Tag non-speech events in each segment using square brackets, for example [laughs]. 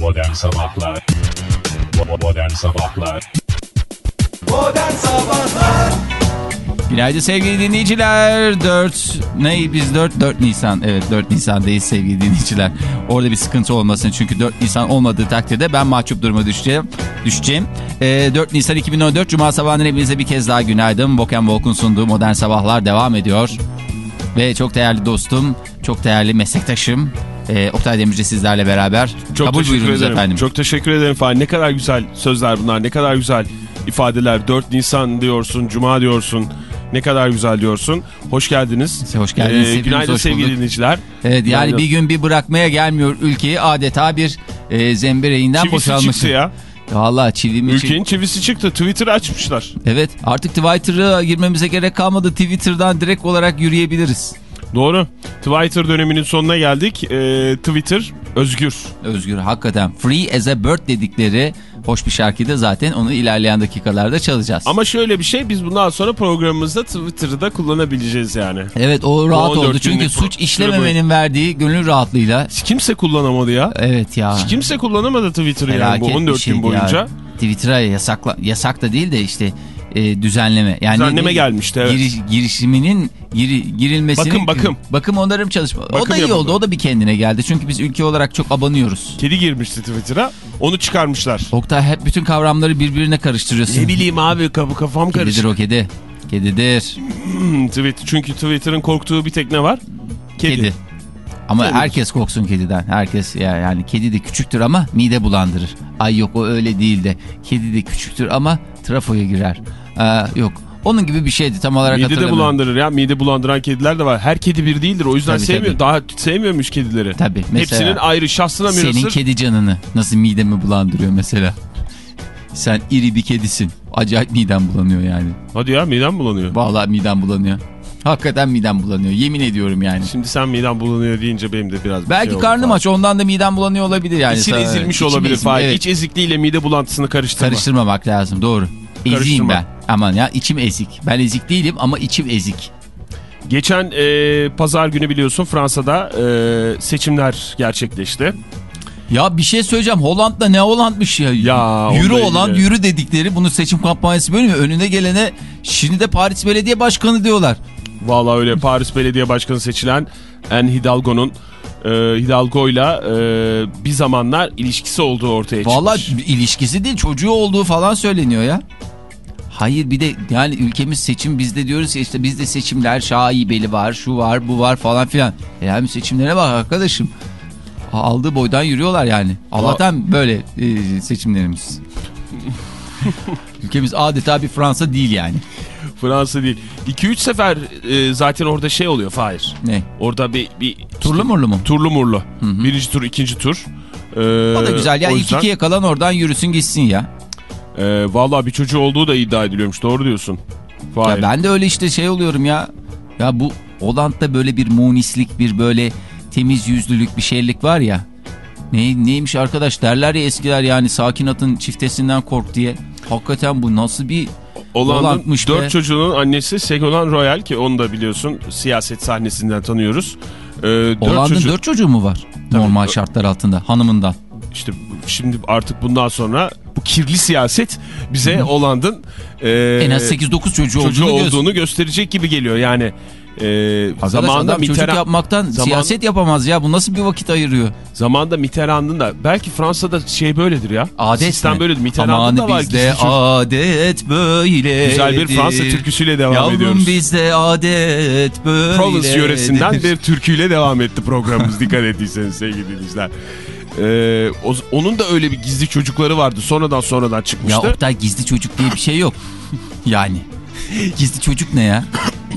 Modern Sabahlar Modern Sabahlar Modern Sabahlar Günaydın sevgili dinleyiciler. 4 ne biz 4 4 Nisan. Evet 4 Nisan'dayız sevgili dinleyiciler. Orada bir sıkıntı olmasın çünkü 4 Nisan olmadığı takdirde ben mahcup duruma düşeceğim. düşeceğim. Ee, 4 Nisan 2014 Cuma sabahından hepinize bir kez daha günaydın. Boken Volk'un sunduğu Modern Sabahlar devam ediyor. Ve çok değerli dostum, çok değerli meslektaşım e, Oktay Demirci sizlerle beraber. Çok Kabul teşekkür buyurunuz ederim. efendim. Çok teşekkür ederim Fahri. Ne kadar güzel sözler bunlar. Ne kadar güzel ifadeler. 4 Nisan diyorsun, Cuma diyorsun. Ne kadar güzel diyorsun. Hoş geldiniz. Hoş geldiniz. Hepiniz günaydın hoş sevgili bulduk. dinleyiciler. Evet yani Günaydın. bir gün bir bırakmaya gelmiyor ülkeyi adeta bir e, zembereğinden Çivisi boşalmış. çıktı ya. Valla çivimi Ülkenin çivisi çıktı. Twitter açmışlar. Evet artık Twitter'a girmemize gerek kalmadı. Twitter'dan direkt olarak yürüyebiliriz. Doğru. Twitter döneminin sonuna geldik. Ee, Twitter özgür. Özgür hakikaten Free as a Bird dedikleri hoş bir şarkıydı zaten onu ilerleyen dakikalarda çalacağız. Ama şöyle bir şey biz bundan sonra programımızda Twitter'ı da kullanabileceğiz yani. Evet o rahat 14 oldu çünkü suç işlememenin verdiği gönül rahatlığıyla. Hiç kimse kullanamadı ya. Evet ya. Hiç kimse kullanamadı Twitter'ı yani bu bir 14 şeydi gün boyunca. ya. Twitter'a yasakla, yasak da değil de işte e, düzenleme. Yani Düzenleme gelmişti, evet. giriş- girişiminin giri, girilmesinin. Bakım, bakım. Bakım onarım çalışma. o Bakım da iyi yapımı. oldu o da bir kendine geldi. Çünkü biz ülke olarak çok abanıyoruz. Kedi girmişti Twitter'a. Onu çıkarmışlar. Oktay hep bütün kavramları birbirine karıştırıyorsun. Ne bileyim abi kafam kafam Kedidir karışık. o kedi. Kedidir. Hmm, Twitter, çünkü Twitter'ın korktuğu bir tek ne var? Kedi. Kedi. Ama Kedi. herkes korksun kediden. Herkes ya yani kedi de küçüktür ama mide bulandırır. Ay yok o öyle değil de. Kedi de küçüktür ama trafoya girer. Aa, yok. Onun gibi bir şeydi tam olarak Mide de bulandırır ya. Mide bulandıran kediler de var. Her kedi bir değildir. O yüzden Tabii, sevmiyor. tabii. Daha sevmiyormuş kedileri. Tabii, mesela- Hepsinin ayrı şahsına Senin münhasır. kedi canını nasıl midemi bulandırıyor mesela. Sen iri bir kedisin. Acayip midem bulanıyor yani. Hadi ya midem bulanıyor. Vallahi midem bulanıyor. Hakikaten midem bulanıyor. Yemin ediyorum yani. Şimdi sen midem bulanıyor deyince benim de biraz bir Belki şey karnım aç ondan da midem bulanıyor olabilir yani. İçin ezilmiş İçim olabilir ezilmiş, evet. İç ezikliğiyle mide bulantısını karıştırma. Karıştırmamak lazım doğru. Eziyim ben. Aman ya içim ezik. Ben ezik değilim ama içim ezik. Geçen e, pazar günü biliyorsun Fransa'da e, seçimler gerçekleşti. Ya bir şey söyleyeceğim. Holland'da ne Holland'mış ya. Ya, yürü olan yürü dedikleri bunu seçim kampanyası böyle mi? Önüne gelene şimdi de Paris Belediye Başkanı diyorlar. Vallahi öyle Paris Belediye Başkanı seçilen En Hidalgo'nun e, Hidalgo'yla e, bir zamanlar ilişkisi olduğu ortaya çıkmış. Vallahi ilişkisi değil çocuğu olduğu falan söyleniyor ya. Hayır bir de yani ülkemiz seçim bizde diyoruz ya işte bizde seçimler şaibeli var şu var bu var falan filan. E Yani seçimlere bak arkadaşım. Aldığı boydan yürüyorlar yani. Allah'tan böyle e, seçimlerimiz. [laughs] Ülkemiz adeta bir Fransa değil yani. Fransa değil. 2-3 sefer e, zaten orada şey oluyor Fahir. Ne? Orada bir, bir Turlu murlu mu? turlu murlu. Birinci tur, ikinci tur. E, O da güzel ya. o İlk yüzden, ikiye kalan oradan yürüsün gitsin ya. e, Vallahi bir çocuğu olduğu da iddia ediliyormuş. Doğru diyorsun. Fahir. Ya ben de öyle işte şey oluyorum ya. Ya bu Hollanda'da böyle bir munislik bir böyle temiz yüzlülük bir şeylik var ya. Ne, neymiş arkadaş derler ya eskiler yani sakin atın çiftesinden kork diye. Hakikaten bu nasıl bir Hollanda'nın Holland'mış be. dört çocuğunun annesi Segolan Royal ki onu da biliyorsun siyaset sahnesinden tanıyoruz. E, dört Hollanda'nın çocuk- dört çocuğu mu var? Normal şartlar altında hanımından. işte şimdi artık bundan sonra bu kirli siyaset bize Hollanda'nın e, En az 8-9 çocuğu, çocuğu olduğunu, olduğunu, göz- gösterecek gibi geliyor. Yani e, Arkadaş zamanında adam çocuk Mitterrand, yapmaktan Zaman- siyaset yapamaz ya. Bu nasıl bir vakit ayırıyor? zamanında Mitterrand'ın da belki Fransa'da şey böyledir ya. Adet Sistem mi? böyledir. Mitterrand'ın da var. bizde çocuk. adet böyle. Güzel bir Fransa türküsüyle devam Yavrum ediyoruz. bizde adet böyle. Provence yöresinden bir türküyle devam etti programımız dikkat ettiyseniz sevgili dinleyiciler. Ee, o- onun da öyle bir gizli çocukları vardı. Sonradan sonradan Ya çıkmıştı. Oktay gizli çocuk diye bir şey yok. Yani. Gizli çocuk ne ya?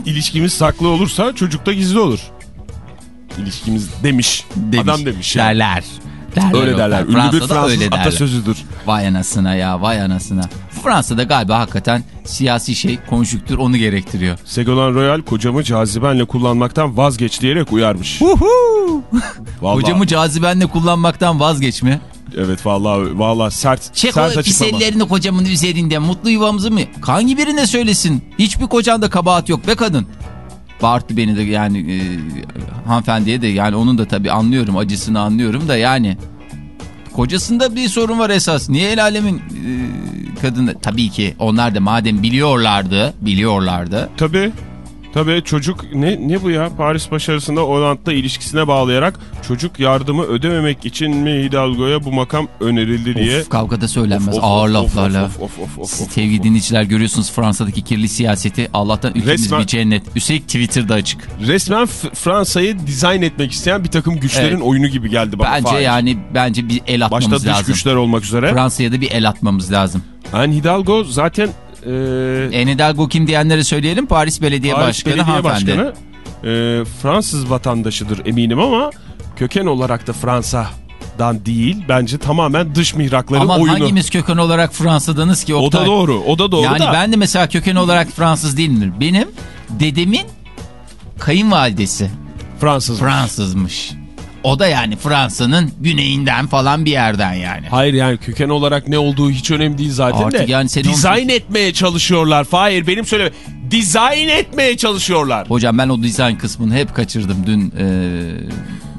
İlişkimiz saklı olursa çocuk da gizli olur. İlişkimiz demiş. Demiş. Adam demiş. yani. Derler. Derler Öyle derler. Ünlü bir Fransa'da Fransız öyle derler. atasözüdür. Vay anasına ya vay anasına. Fransa'da galiba hakikaten siyasi şey konjüktür onu gerektiriyor. Segolan Royal kocamı cazibenle kullanmaktan vazgeç diyerek uyarmış. Hocamı cazibenle kullanmaktan vazgeçme. Evet vallahi vallahi sert Çek sert o pis ellerini kocamın üzerinde mutlu yuvamızı mı? Hangi birine söylesin? Hiçbir kocanda kabahat yok be kadın. Bağırttı beni de yani e, hanımefendiye de yani onun da tabii anlıyorum acısını anlıyorum da yani. Kocasında bir sorun var esas. Niye el alemin e, kadını? Tabii ki onlar da madem biliyorlardı, biliyorlardı. Tabii. Tabii çocuk ne ne bu ya? Paris başarısında Hollanda'da ilişkisine bağlayarak çocuk yardımı ödememek için mi Hidalgo'ya bu makam önerildi diye. Of, kavgada söylenmez Of, of, ağır of, laflarla. of, of, of, of, Siz Sevgili of. dinleyiciler görüyorsunuz Fransa'daki kirli siyaseti. Allah'tan ülkemiz Resmen- bir cennet. Üstelik Twitter'da açık. Resmen Fransa'yı dizayn etmek isteyen bir takım güçlerin Evet. oyunu gibi geldi bana. Bence Fahir. yani bence bir el atmamız Başta dış lazım. güçler olmak üzere. Fransa'ya da bir el atmamız lazım. Yani Hidalgo zaten e, En Hidalgo kim diyenlere söyleyelim. Paris Belediye Paris Başkanı Belediye hanımefendi. Başkanı e, Fransız vatandaşıdır eminim ama köken olarak da Fransa'dan değil. Bence tamamen dış mihrakların Ama oyunu. hangimiz köken olarak Fransa'danız ki O Oktay? da doğru. O da doğru yani da. ben de mesela köken olarak Fransız değilimdir. Benim dedemin kayınvalidesi Fransız. Fransızmış. O da yani Fransa'nın güneyinden falan bir yerden yani. Hayır yani köken olarak ne olduğu hiç önemli değil zaten Artık de. yani senin dizayn etmeye çalışıyorlar. Hayır benim söyleme. Dizayn etmeye çalışıyorlar. Hocam ben o dizayn kısmını hep kaçırdım dün e,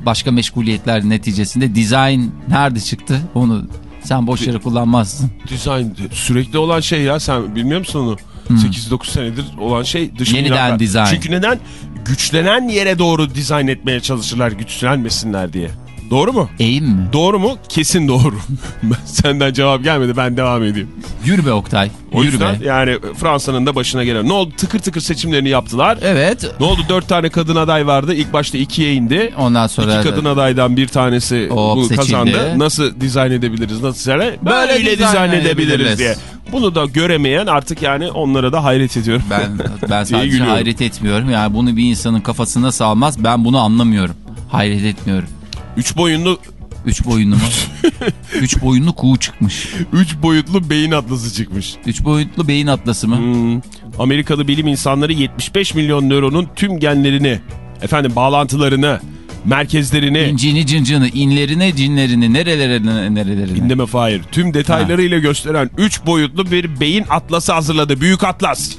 başka meşguliyetler neticesinde. Dizayn nerede çıktı onu sen boş yere kullanmazsın. Dizayn sürekli olan şey ya sen bilmiyor musun onu? 8-9 senedir olan şey dış Yeniden mihraklar. dizayn. Çünkü neden? Güçlenen yere doğru dizayn etmeye çalışırlar güçlenmesinler diye. Doğru mu? Eğim mi? Doğru mu? Kesin doğru. [laughs] Senden cevap gelmedi ben devam edeyim. Yürü be Oktay. O Yürü yüzden be. yani Fransa'nın da başına gelen. Ne oldu? Tıkır tıkır seçimlerini yaptılar. Evet. Ne oldu? Dört tane kadın aday vardı. İlk başta ikiye indi. Ondan sonra İki kadın adaydan bir tanesi O bu seçildi. kazandı. Nasıl dizayn edebiliriz? Nasıl böyle? Böyle dizayn dizayn edebiliriz. edebiliriz diye. Bunu da göremeyen artık yani onlara da hayret ediyorum. ben [laughs] ben sadece hayret etmiyorum. Yani bunu bir insanın kafasına salmaz. Ben bunu anlamıyorum. Hayret etmiyorum. Üç boyunlu Üç boyunlu mu? [laughs] Üç boyunlu kuğu çıkmış. üç boyutlu beyin atlası çıkmış. Üç boyutlu beyin atlası mı? Hmm. Amerikalı bilim insanları 75 milyon nöronun tüm genlerini, efendim bağlantılarını, merkezlerini, İncini cincini, inlerine cinlerini, nerelerine nerelerine. dinleme Fahir, tüm detaylarıyla gösteren 3 boyutlu bir beyin atlası hazırladı. Büyük atlas.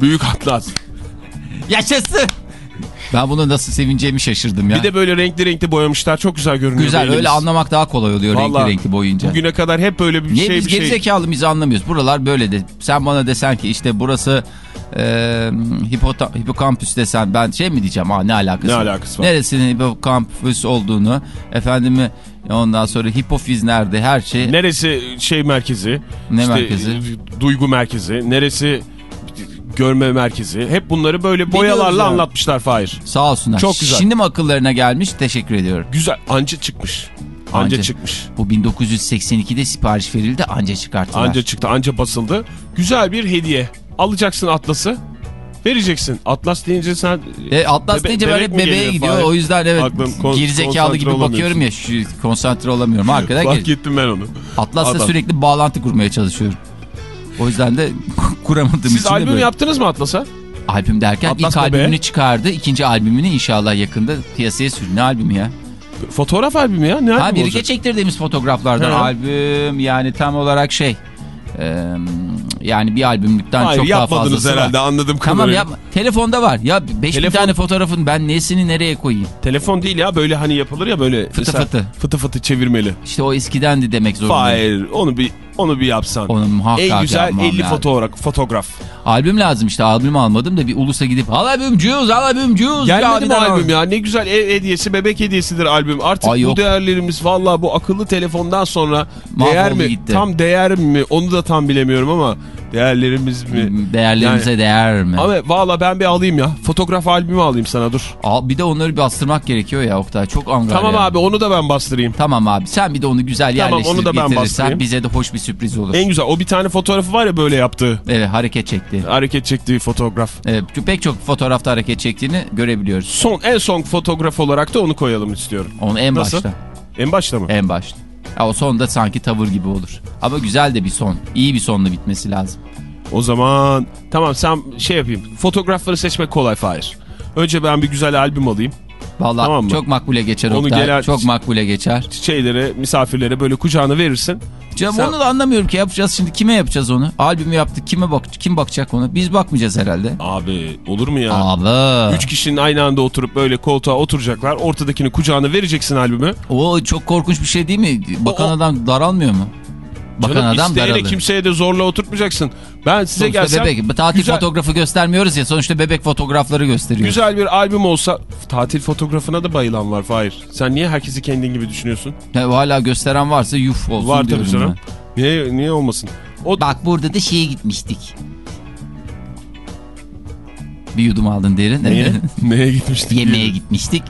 Büyük atlas. Yaşasın. Ben bunu nasıl sevineceğimi şaşırdım ya. Bir de böyle renkli renkli boyamışlar. Çok güzel görünüyor. Güzel beynimiz. öyle anlamak daha kolay oluyor Vallahi renkli renkli boyunca. Bugüne kadar hep böyle bir Niye şey biz bir şey. gerizekalı mıyız anlamıyoruz. Buralar böyle de. Sen bana desen ki işte burası e, hipota- hipokampüs desen ben şey mi diyeceğim? Aa, ne alakası Ne var? alakası var? Neresinin hipokampüs olduğunu efendimi ondan sonra hipofiz nerede her şey. Neresi şey merkezi? Ne işte, merkezi? Duygu merkezi. Neresi görme merkezi. Hep bunları böyle boyalarla ya. anlatmışlar Fahir. Sağ olsunlar. Çok güzel. Şimdi mi akıllarına gelmiş? Teşekkür ediyorum. Güzel. Anca çıkmış. Anca, Anca. çıkmış. Bu 1982'de sipariş verildi anca çıkarttılar. Anca çıktı. Anca basıldı. Güzel bir hediye. Alacaksın atlası. Vereceksin. Atlas deyince sen... E, Atlas Bebe- deyince bebek böyle bebeğe gidiyor. Fahir. O yüzden evet Aklım kon- gerizekalı gibi bakıyorum ya. Şu, konsantre olamıyorum. Arkadan Fark ettim ben onu. Atlas'la sürekli bağlantı kurmaya çalışıyorum. O yüzden de [laughs] kuramadığım Siz için de albüm böyle. yaptınız mı Atlas'a? Albüm derken Atlas ilk albümünü çıkardı. ikinci albümünü inşallah yakında piyasaya sürüyor. Ne albümü ya? Fotoğraf albümü ya. Ne Ha birlikte olacak? çektirdiğimiz fotoğraflardan He. albüm yani tam olarak şey. e, yani bir albümlükten Hayır çok daha yapmadınız fazlası herhalde var. anladım Tamam kadarıyla. yapma. Telefonda var. Ya 5000 Telefon- tane fotoğrafın ben nesini nereye koyayım? Telefon değil ya böyle hani yapılır ya böyle. Fıtı fıtı. Fıtı fıtı çevirmeli. İşte o eskidendi demek zorundayım. Hayır onu bir onu bir yapsan. Onu muhakkak en güzel yapmam 50 lazım. fotoğraf fotoğraf. Albüm lazım işte albüm almadım da bir ulusa gidip al albümcüyüz al albümcüyüz. Gelmedi mi albüm ya? Ne güzel ev hediyesi, bebek hediyesidir albüm. Artık Ay bu yok. değerlerimiz vallahi bu akıllı telefondan sonra Mahvoldu değer mi? gitti. Tam değer mi? Onu da tam bilemiyorum ama değerlerimiz mi? Değerlerimize değer mi? Ama valla ben bir alayım ya. Fotoğraf albümü alayım sana dur. Al, bir de onları bir bastırmak gerekiyor ya Oktay. Çok angar Tamam ya. abi onu da ben bastırayım. Tamam abi sen bir de onu güzel Tamam, yerleştirip onu da ben bastırayım. bize de hoş bir sürpriz olur. En güzel o bir tane fotoğrafı var ya böyle yaptığı. Evet hareket çekti. Hareket çektiği fotoğraf. Evet, pek çok fotoğrafta hareket çektiğini görebiliyoruz. Son en son fotoğraf olarak da onu koyalım istiyorum. Onu en Nasıl? başta. En başta mı? En başta. Ya o sonda sanki tavır gibi olur. Ama güzel de bir son. İyi bir sonla bitmesi lazım. O zaman tamam sen şey yapayım. Fotoğrafları seçmek kolay Fahir. Önce ben bir güzel albüm alayım. Vallahi Tamam mı? çok makbule geçer Onu Oktay. gelen- Çok makbule geçer. Şeylere, misafirlere böyle kucağına verirsin. Canım Sen- onu da anlamıyorum ki yapacağız şimdi. Kime yapacağız onu? Albümü yaptık. Kime bak kim bakacak ona? Biz bakmayacağız herhalde. Abi olur mu ya? Abi. Üç kişinin aynı anda oturup böyle koltuğa oturacaklar. Ortadakini kucağına vereceksin albümü. O çok korkunç bir şey değil mi? Bakan O- o- adam daralmıyor mu? Bakan Canım adam daralır. kimseye de zorla oturtmayacaksın. Ben size Sonuçta gelsem bebek. Tatil güzel, fotoğrafı göstermiyoruz ya. Sonuçta bebek fotoğrafları gösteriyoruz. güzel bir albüm olsa tatil fotoğrafına da bayılan var Fahir. Sen niye herkesi kendin gibi düşünüyorsun? Ya, hala gösteren varsa yuf olsun var diyorum tabii canım. ben. Niye, niye olmasın? O Bak burada da şeye gitmiştik. Bir yudum aldın derin. Neye? [laughs] Neye gitmiştik? Yemeğe gitmiştik.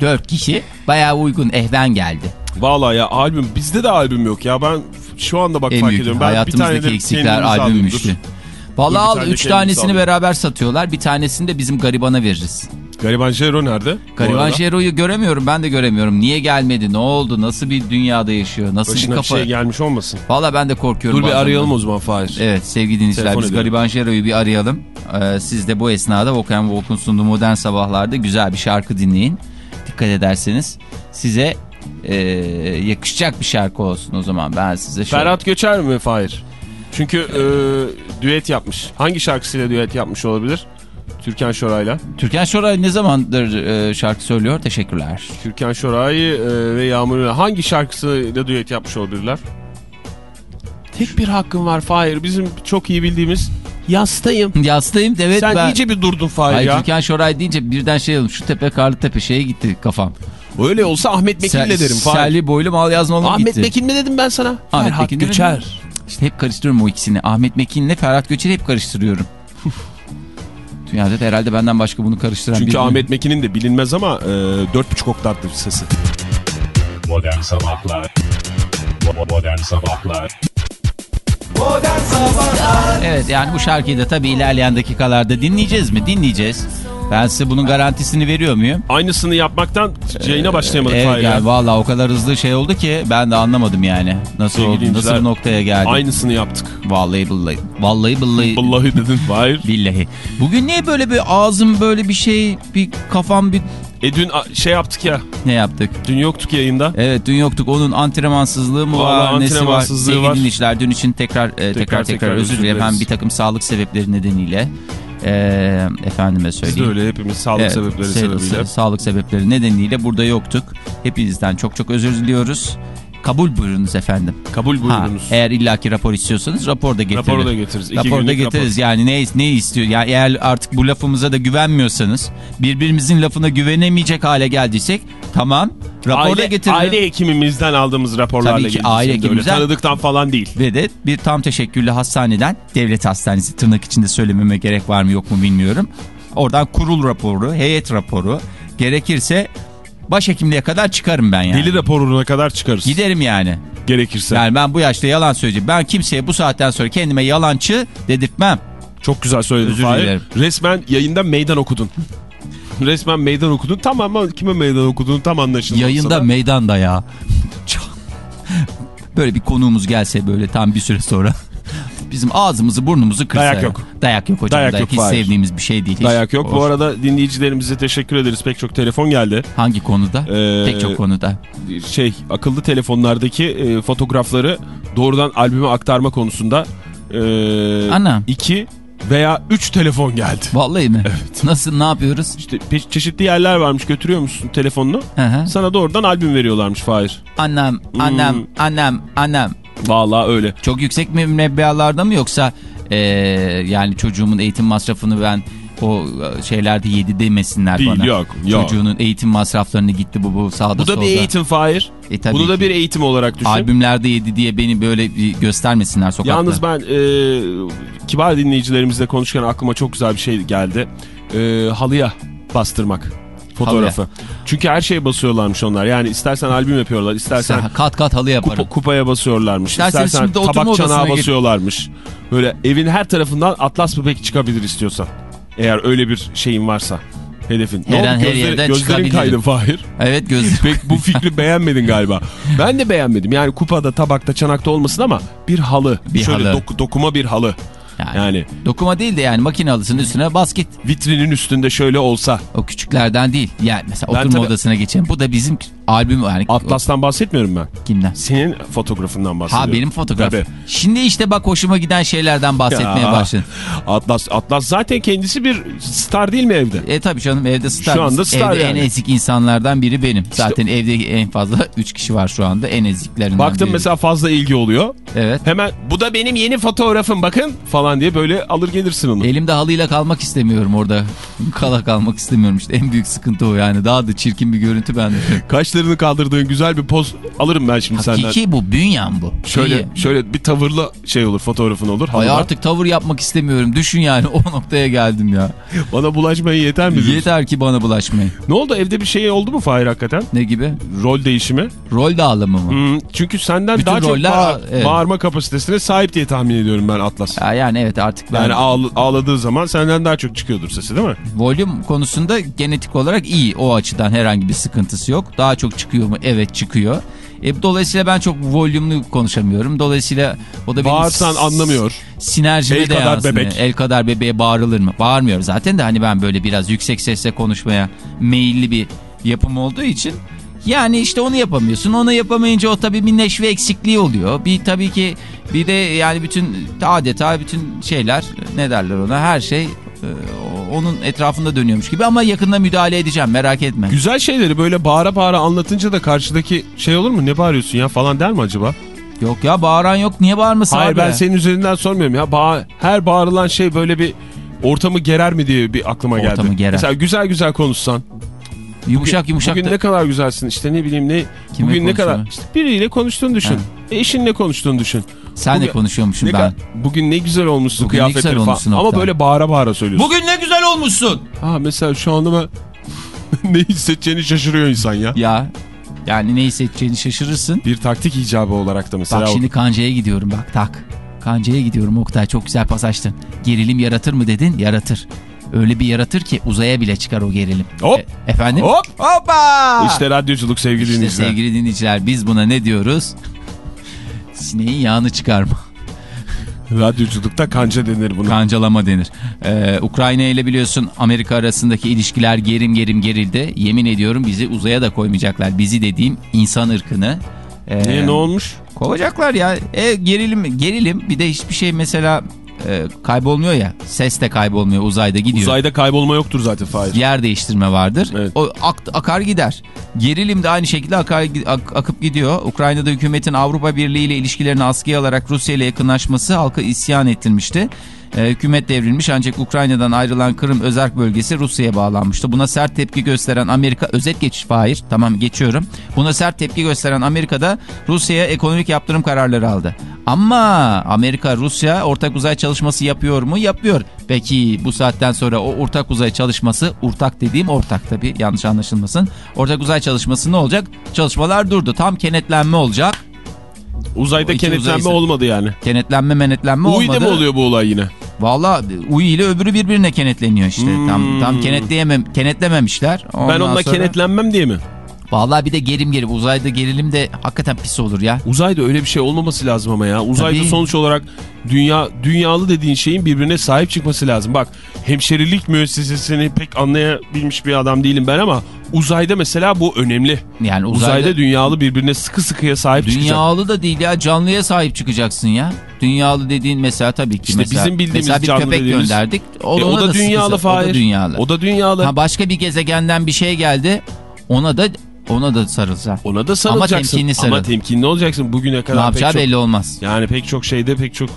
Dört kişi. Bayağı uygun ehven geldi. Valla ya albüm bizde de albüm yok ya ben şu anda bak en fark büyük ediyorum. Ben bir tane eksikler albümmüştü. bir al tane de 3 kendimize tanesini beraber satıyorlar. Bir tanesini de bizim garibana veririz. Gariban Jero nerede? Gariban? Jero'yu göremiyorum ben de göremiyorum. Niye gelmedi ne oldu nasıl bir dünyada yaşıyor nasıl Başına bir bir kafa. şey gelmiş olmasın. Valla ben de korkuyorum. Dur bir arayalım o zaman Fahir. Evet sevgili dinleyiciler biz edelim. Gariban Jero'yu bir arayalım. Ee, siz de bu esnada Volkan Volk'un sunduğu Modern Sabahlar'da güzel bir şarkı dinleyin. Dikkat ederseniz size e, yakışacak bir şarkı olsun o zaman ben size şöyle. Ferhat Göçer mi Fahir? Çünkü e, düet yapmış. Hangi şarkısıyla düet yapmış olabilir? Türkan Şoray'la. Türkan Şoray ne zamandır e, şarkı söylüyor? Teşekkürler. Türkan Şoray e, ve Yağmur Ünal. Hangi şarkısıyla düet yapmış olabilirler? Tek bir hakkın var Fahir. Bizim çok iyi bildiğimiz Yastayım. Yastayım evet Sen ben. iyice bir durdun Fahir Ay ya. Türkan Şoray deyince birden şey oldu. Şu tepe karlı tepe şeye gitti kafam. Öyle olsa Ahmet Mekin'le derim. Selvi boylu mal yazmalı Ahmet gitti. Mekin mi dedim ben sana? Ahmet Ferhat Mekin Göçer. İşte hep karıştırıyorum o ikisini. Ahmet Mekin'le Ferhat Göçer'i hep karıştırıyorum. Dünyada da herhalde benden başka bunu karıştıran Çünkü Ahmet Mekin'in de bilinmez ama e, dört buçuk oktavdır sesi. Modern Sabahlar Bo- Modern Sabahlar Modern Sabahlar Evet yani bu şarkıyı da tabii ilerleyen dakikalarda dinleyeceğiz mi? Dinleyeceğiz. Ben size bunun garantisini veriyor muyum? Aynısını yapmaktan yayına başlayamadık Evet Fahir ya. yani valla o kadar hızlı şey oldu ki ben de anlamadım yani. Nasıl oldu? Nasıl bir noktaya geldi? Aynısını yaptık. Vallahi billahi. Vallahi billahi. Vallahi dedin Fahir. Billahi. Bugün niye böyle bir ağzım böyle bir şey, bir kafam bir E dün şey yaptık ya. ne yaptık? Dün yoktuk yayında. Evet dün yoktuk. Onun antrenmansızlığı mı Vallahi var, nesi var? antrenmansızlığı Sevgili var. dinleyiciler dün için tekrar e, tekrar tekrar, tekrar özür dilerim. Hem bir takım sağlık sebepleri nedeniyle e, efendime Biz de söyleyeyim. öyle hepimiz sağlık Evet, sebepleri se- sebebiyle. se- Sağlık sebepleri nedeniyle burada yoktuk. Hepinizden çok çok özür diliyoruz. Kabul buyurunuz efendim. Kabul Ha, buyurunuz. eğer illaki rapor istiyorsanız rapor da getirin. Raporu da getiririz. İki Rapor da getiririz yani ne, ne istiyor yani eğer artık bu lafımıza da güvenmiyorsanız birbirimizin lafına güvenemeyecek hale geldiysek tamam rapor da Aile, getirin. aile hekimimizden aldığımız raporlarla Tabii ki aile Şimdi öyle hekimimizden- Tanıdıktan falan değil. Ve de bir tam teşekküllü hastaneden devlet hastanesi tırnak içinde söylememe gerek var mı yok mu bilmiyorum. Oradan kurul raporu, heyet raporu gerekirse başhekimliğe kadar çıkarım ben yani. Deli raporuna kadar çıkarız. Giderim yani. Gerekirse. Yani ben bu yaşta yalan söyleyeceğim. Ben kimseye bu saatten sonra kendime yalancı dedirtmem. Çok güzel söyledin Özür dilerim. Resmen yayında meydan okudun. [laughs] Resmen meydan okudun. Tamam ama kime meydan okuduğunu tam anlaşılmasa Yayında da. meydanda ya. [laughs] Böyle bir konuğumuz gelse böyle tam bir süre sonra. Bizim ağzımızı burnumuzu kırsa. Dayak ya. yok. Dayak yok hocam. Dayak Dayak, yok, hiç Fahir. sevdiğimiz bir şey değil. Hiç Dayak yok. Bu hoş. arada dinleyicilerimize teşekkür ederiz. Pek çok telefon geldi. Hangi konuda? Ee, Pek çok konuda. Şey akıllı telefonlardaki e, fotoğrafları doğrudan albüme aktarma konusunda e, Ana. iki veya üç telefon geldi. Vallahi mi? Evet. Nasıl ne yapıyoruz? İşte çeşitli yerler varmış götürüyor musun telefonunu? Hı hı. Sana doğrudan albüm veriyorlarmış Fahir. Annem, annem, Hmm. annem, annem. Vallahi öyle. Çok yüksek mi meblalarda mı yoksa eee, yani çocuğumun eğitim masrafını ben o e, şeylerde yedi demesinler Değil, bana. yok, yok. Çocuğunun eğitim masraflarını gitti bu bu sağda Bu da solda. bir eğitim Fahir. E, tabii Bunu da ki. bir eğitim olarak düşün. Albümlerde yedi diye beni böyle bir göstermesinler sokakta. Yalnız ben e, kibar dinleyicilerimizle konuşurken aklıma çok güzel bir şey geldi. E, halıya bastırmak fotoğrafı. Çünkü her şeye basıyorlarmış onlar. Yani istersen albüm yapıyorlar, istersen Sen kat kat halı yaparım. kupa- kupaya basıyorlarmış, istersen oturma tabak çanağı odasına gir- basıyorlarmış. Böyle evin her tarafından atlas bebek çıkabilir istiyorsan. Eğer öyle bir şeyin varsa. Hedefin. Her an her Gözleri- yerden gözlerin kaydı Fahir. Evet göz. Pek bu fikri beğenmedin galiba. [laughs] Ben de beğenmedim. Yani kupada, tabakta, çanakta olmasın ama bir halı. Bir Şöyle halı. doku- dokuma bir halı. Yani, Yani dokuma değil de yani makine halısının üstüne basket. vitrinin üstünde şöyle olsa. O küçüklerden değil. Yani mesela Ben oturma tabii- odasına geçelim. Bu da bizim albüm yani. Atlas'tan bahsetmiyorum ben. Kimden? Senin fotoğrafından bahsediyorum. Ha benim fotoğraf. Tabii. Şimdi işte bak hoşuma giden şeylerden bahsetmeye Ya, başladım. Atlas, Atlas zaten kendisi bir star değil mi evde? E tabii canım evde star. Şu anda star evde yani. en ezik insanlardan biri benim. Zaten evde en fazla 3 kişi var şu anda. En eziklerinden Baktım biri. mesela fazla ilgi oluyor. Evet. Hemen bu da benim yeni fotoğrafım bakın falan diye böyle alır gelirsin onu. Elimde halıyla kalmak istemiyorum orada. [laughs] Kala kalmak istemiyorum işte. En büyük sıkıntı o yani. Daha da çirkin bir görüntü bende. [laughs] Kaşlarını kaldırdığın güzel bir poz alırım ben şimdi senden. Hakiki bu. Bünyem bu. Şöyle İyi. şöyle bir tavırlı şey olur fotoğrafın olur. Ay artık tavır yapmak istemiyorum. Düşün yani o noktaya geldim ya. Bana bulaşmayı yeter mi? diyorsun? Yeter ki bana bulaşmayın. Ne oldu evde bir şey oldu mu Fahir hakikaten? Ne gibi? Rol değişimi. Rol dağılımı mı? Hmm, çünkü senden Bütün daha çok roller- bağ- evet. bağırma kapasitesine sahip diye tahmin ediyorum ben Atlas. Ya yani evet artık ben Yani ağla- ağladığı zaman senden daha çok çıkıyordur sesi değil mi? volüm konusunda genetik olarak iyi. O açıdan herhangi bir sıkıntısı yok. Daha çok çıkıyor mu? Evet çıkıyor. E, dolayısıyla ben çok volümlü konuşamıyorum. Dolayısıyla o da benim Bağırsan anlamıyor. Sinerjime El de kadar yansımıyor. bebek. El kadar bebeğe bağırılır mı? Bağırmıyor zaten de hani ben böyle biraz yüksek sesle konuşmaya meyilli bir yapım olduğu için yani işte onu yapamıyorsun. Onu yapamayınca o tabii bir neşve eksikliği oluyor. Bir tabii ki bir de yani bütün adeta bütün şeyler ne derler ona her şey e, onun etrafında dönüyormuş gibi ama yakında müdahale edeceğim merak etme. Güzel şeyleri böyle bağıra bağıra anlatınca da karşıdaki şey olur mu? Ne bağırıyorsun ya falan der mi acaba? Yok ya bağıran yok niye bağırmasın Hayır abi? ben senin üzerinden sormuyorum ya. Bağ her bağırılan şey böyle bir ortamı gerer mi diye bir aklıma geldi. Ortamı gerer. Mesela güzel güzel konuşsan. Yumuşak yumuşak Bugün da- ne kadar güzelsin işte ne bileyim ne. Kime bugün ne kadar. işte biriyle konuştuğunu düşün. Ha. E, eşinle konuştuğunu düşün. sen de bugün- konuşuyormuşsun Ne ben. bugün ne güzel olmuşsun Bugün ne güzel kıyafetleri falan. olmuşsun Ama böyle bağıra bağıra söylüyorsun. Bugün ne güzel olmuşsun. Ha mesela şu anda ben [laughs] ne hissedeceğini şaşırıyor insan ya. Ya yani ne hissedeceğini şaşırırsın. Bir taktik icabı olarak da mesela. Bak şimdi kancaya gidiyorum bak tak. Kancaya gidiyorum Oktay çok güzel pas açtın. Gerilim yaratır mı dedin? Yaratır. Öyle bir yaratır ki uzaya bile çıkar o gerilim. Hop. E- efendim? Hop. Hoppa! İşte radyoculuk sevgili İşte dinleyiciler. sevgili dinleyiciler biz buna ne diyoruz? Sineğin yağını çıkarma. Radyoculukta kanca denir buna. Kancalama denir. Ee, Ukrayna ile biliyorsun Amerika arasındaki ilişkiler gerim gerim gerildi. Yemin ediyorum bizi uzaya da koymayacaklar. Bizi dediğim insan ırkını. Ee, Niye ne olmuş? Kovacaklar ya. E, gerilim gerilim bir de hiçbir şey mesela e, kaybolmuyor ya. Ses de kaybolmuyor uzayda gidiyor. Uzayda kaybolma yoktur zaten Fahir. Yer değiştirme vardır. Evet. O ak- akar gider. Gerilim de aynı şekilde akar, ak- akıp gidiyor. Ukrayna'da hükümetin Avrupa Birliği ile ilişkilerini askıya alarak Rusya ile yakınlaşması halkı isyan ettirmişti. Ee, hükümet devrilmiş ancak Ukrayna'dan ayrılan Kırım özerk bölgesi Rusya'ya bağlanmıştı. Buna sert tepki gösteren Amerika özet geçiş Fahir tamam geçiyorum. Buna sert tepki gösteren Amerika'da Rusya'ya ekonomik yaptırım kararları aldı. Ama Amerika Rusya ortak uzay çalışması yapıyor mu? Yapıyor. Peki bu saatten sonra o ortak uzay çalışması ortak dediğim ortak tabii yanlış anlaşılmasın. Ortak uzay çalışması ne olacak? Çalışmalar durdu. Tam kenetlenme olacak. Uzayda iki kenetlenme uzaysa- olmadı yani. Kenetlenme menetlenme olmadı. Uyu'da mı oluyor bu olay yine? Valla Uyu ile öbürü birbirine kenetleniyor işte. Tam Hmm. tam kenetleyemem kenetlememişler. ben Ondan onunla sonra- kenetlenmem diye mi? Vallahi bir de gerim gerim uzayda gerilim de hakikaten pis olur ya. Uzayda öyle bir şey olmaması lazım ama ya. Uzayda Tabii. sonuç olarak dünya dünyalı dediğin şeyin birbirine sahip çıkması lazım. Bak hemşerilik müessesesini pek anlayabilmiş bir adam değilim ben ama uzayda mesela bu önemli. Yani Uzayda, uzayda, dünyalı birbirine sıkı sıkıya sahip çıkacak. dünyalı da değil ya canlıya sahip çıkacaksın ya. Dünyalı dediğin mesela tabii ki İşte mesela, bizim bildiğimiz mesela bir canlı köpek dediğimiz- gönderdik. O, E, o ona da dünyalı sıkısı- O Fahir. da dünyalı. O da dünyalı. Ha, başka bir gezegenden bir şey geldi. Ona da ona da sarılacaksın. Ona da sarılacaksın. Ama temkinli sarıl. Ama temkinli olacaksın bugüne kadar. Ne yapacağı çok- belli olmaz. Yani pek çok şeyde pek çok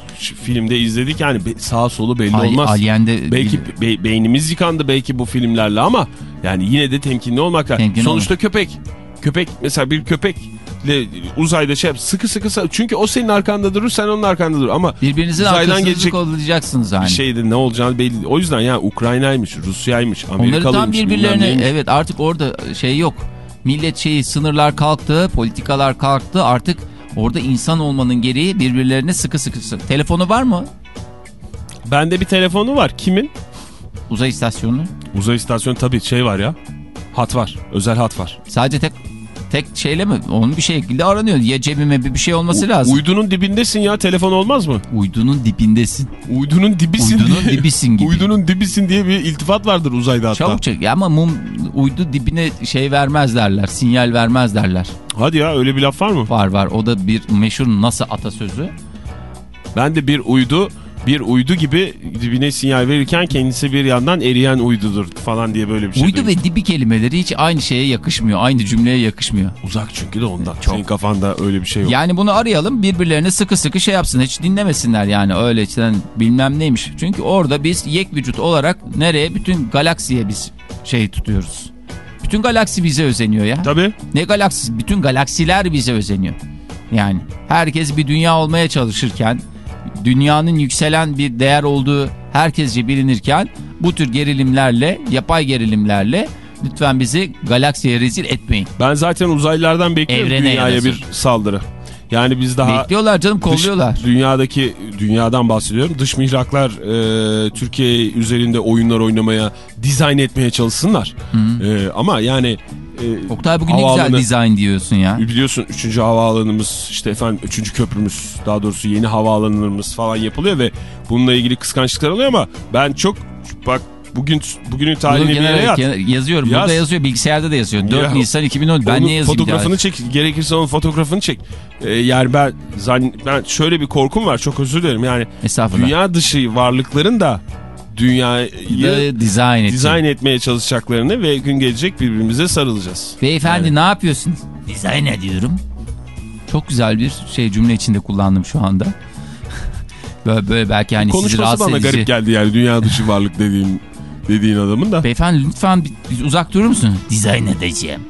filmde izledik yani sağ solu belli Ali- olmaz. Alien'de belki be- beynimiz yıkandı belki bu filmlerle ama yani yine de temkinli olmak lazım. Temkinli Sonuçta köpek. Köpek mesela bir köpekle uzayda şey yap, sıkı sıkı çünkü o senin arkanda durur sen onun arkanda dur ama birbirinizin uzaydan gelecek olacaksınız yani. bir şeyde ne olacağını belli. O yüzden yani Ukrayna'ymış, Rusya'ymış, Onları Amerikalıymış. tam bilmem birbirlerine evet artık orada şey yok. Millet şeyi sınırlar kalktı, politikalar kalktı. Artık orada insan olmanın gereği birbirlerine sıkı sıkı. sıkı. Telefonu var mı? Bende bir telefonu var. Kimin? Uzay istasyonu. Uzay istasyonu tabii şey var ya. Hat var. Özel hat var. Sadece tek tek şeyle mi? Onun bir şekilde aranıyor. Ya cebime bir, şey olması lazım. Uydunun dibindesin ya telefon olmaz mı? Uydunun dibindesin. Uydunun dibisin Uydunun diye. dibisin gibi. Uydunun dibisin diye bir iltifat vardır uzayda hatta. Çabuk çek. Ama mum uydu dibine şey vermez derler. Sinyal vermez derler. Hadi ya öyle bir laf var mı? Var var. O da bir meşhur NASA atasözü. Ben de bir uydu bir uydu gibi dibine sinyal verirken kendisi bir yandan eriyen uydudur falan diye böyle bir şey. uydu duydum. ve dibi kelimeleri hiç aynı şeye yakışmıyor. Aynı cümleye yakışmıyor. Uzak çünkü de ondan. Senin kafanda öyle bir şey yok. Yani bunu arayalım birbirlerine sıkı sıkı şey yapsın. Hiç dinlemesinler yani öyle işte bilmem neymiş. Çünkü orada biz yek vücut olarak nereye? Bütün galaksiye biz şey tutuyoruz. Bütün galaksi bize özeniyor ya. Tabii. Ne galaksisi? Bütün galaksiler bize özeniyor. Yani herkes bir dünya olmaya çalışırken, dünyanın yükselen bir değer olduğu herkesce bilinirken bu tür gerilimlerle, yapay gerilimlerle lütfen bizi galaksiye rezil etmeyin. Ben zaten uzaylılardan bekliyorum Evrene dünyaya yarasın. bir saldırı. Yani biz daha Bekliyorlar canım dış- kolluyorlar. dünyadaki dünyadan bahsediyorum. Dış mihraklar e, Türkiye üzerinde oyunlar oynamaya, dizayn etmeye çalışsınlar. E, ama yani e, Oktay bugün ne güzel dizayn diyorsun ya. Biliyorsun 3. havaalanımız işte efendim 3. köprümüz daha doğrusu yeni havaalanlarımız falan yapılıyor ve bununla ilgili kıskançlıklar oluyor ama ben çok bak bugün bugünün tarihini bir yere yaz. yazıyorum. Yaz. Burada yazıyor. Bilgisayarda da yazıyor. 4 Ya, Nisan 2010. Ben niye yazayım? fotoğrafını çek. Gerekirse onun fotoğrafını çek. Ee, yani ben ben şöyle bir korkum var. Çok özür dilerim. Yani dünya dışı varlıkların da dünyayı dizayn dizayn etmeye çalışacaklarını ve gün gelecek birbirimize sarılacağız. Beyefendi ne yapıyorsun? Dizayn ediyorum. Çok güzel bir şey cümle içinde kullandım şu anda. [laughs] böyle, böyle belki hani sizi Konuşması rahatsız bana edici. garip geldi yani dünya dışı varlık dediğim [laughs] dediğin adamın da. Beyefendi lütfen uzak durur musun? Dizayn edeceğim.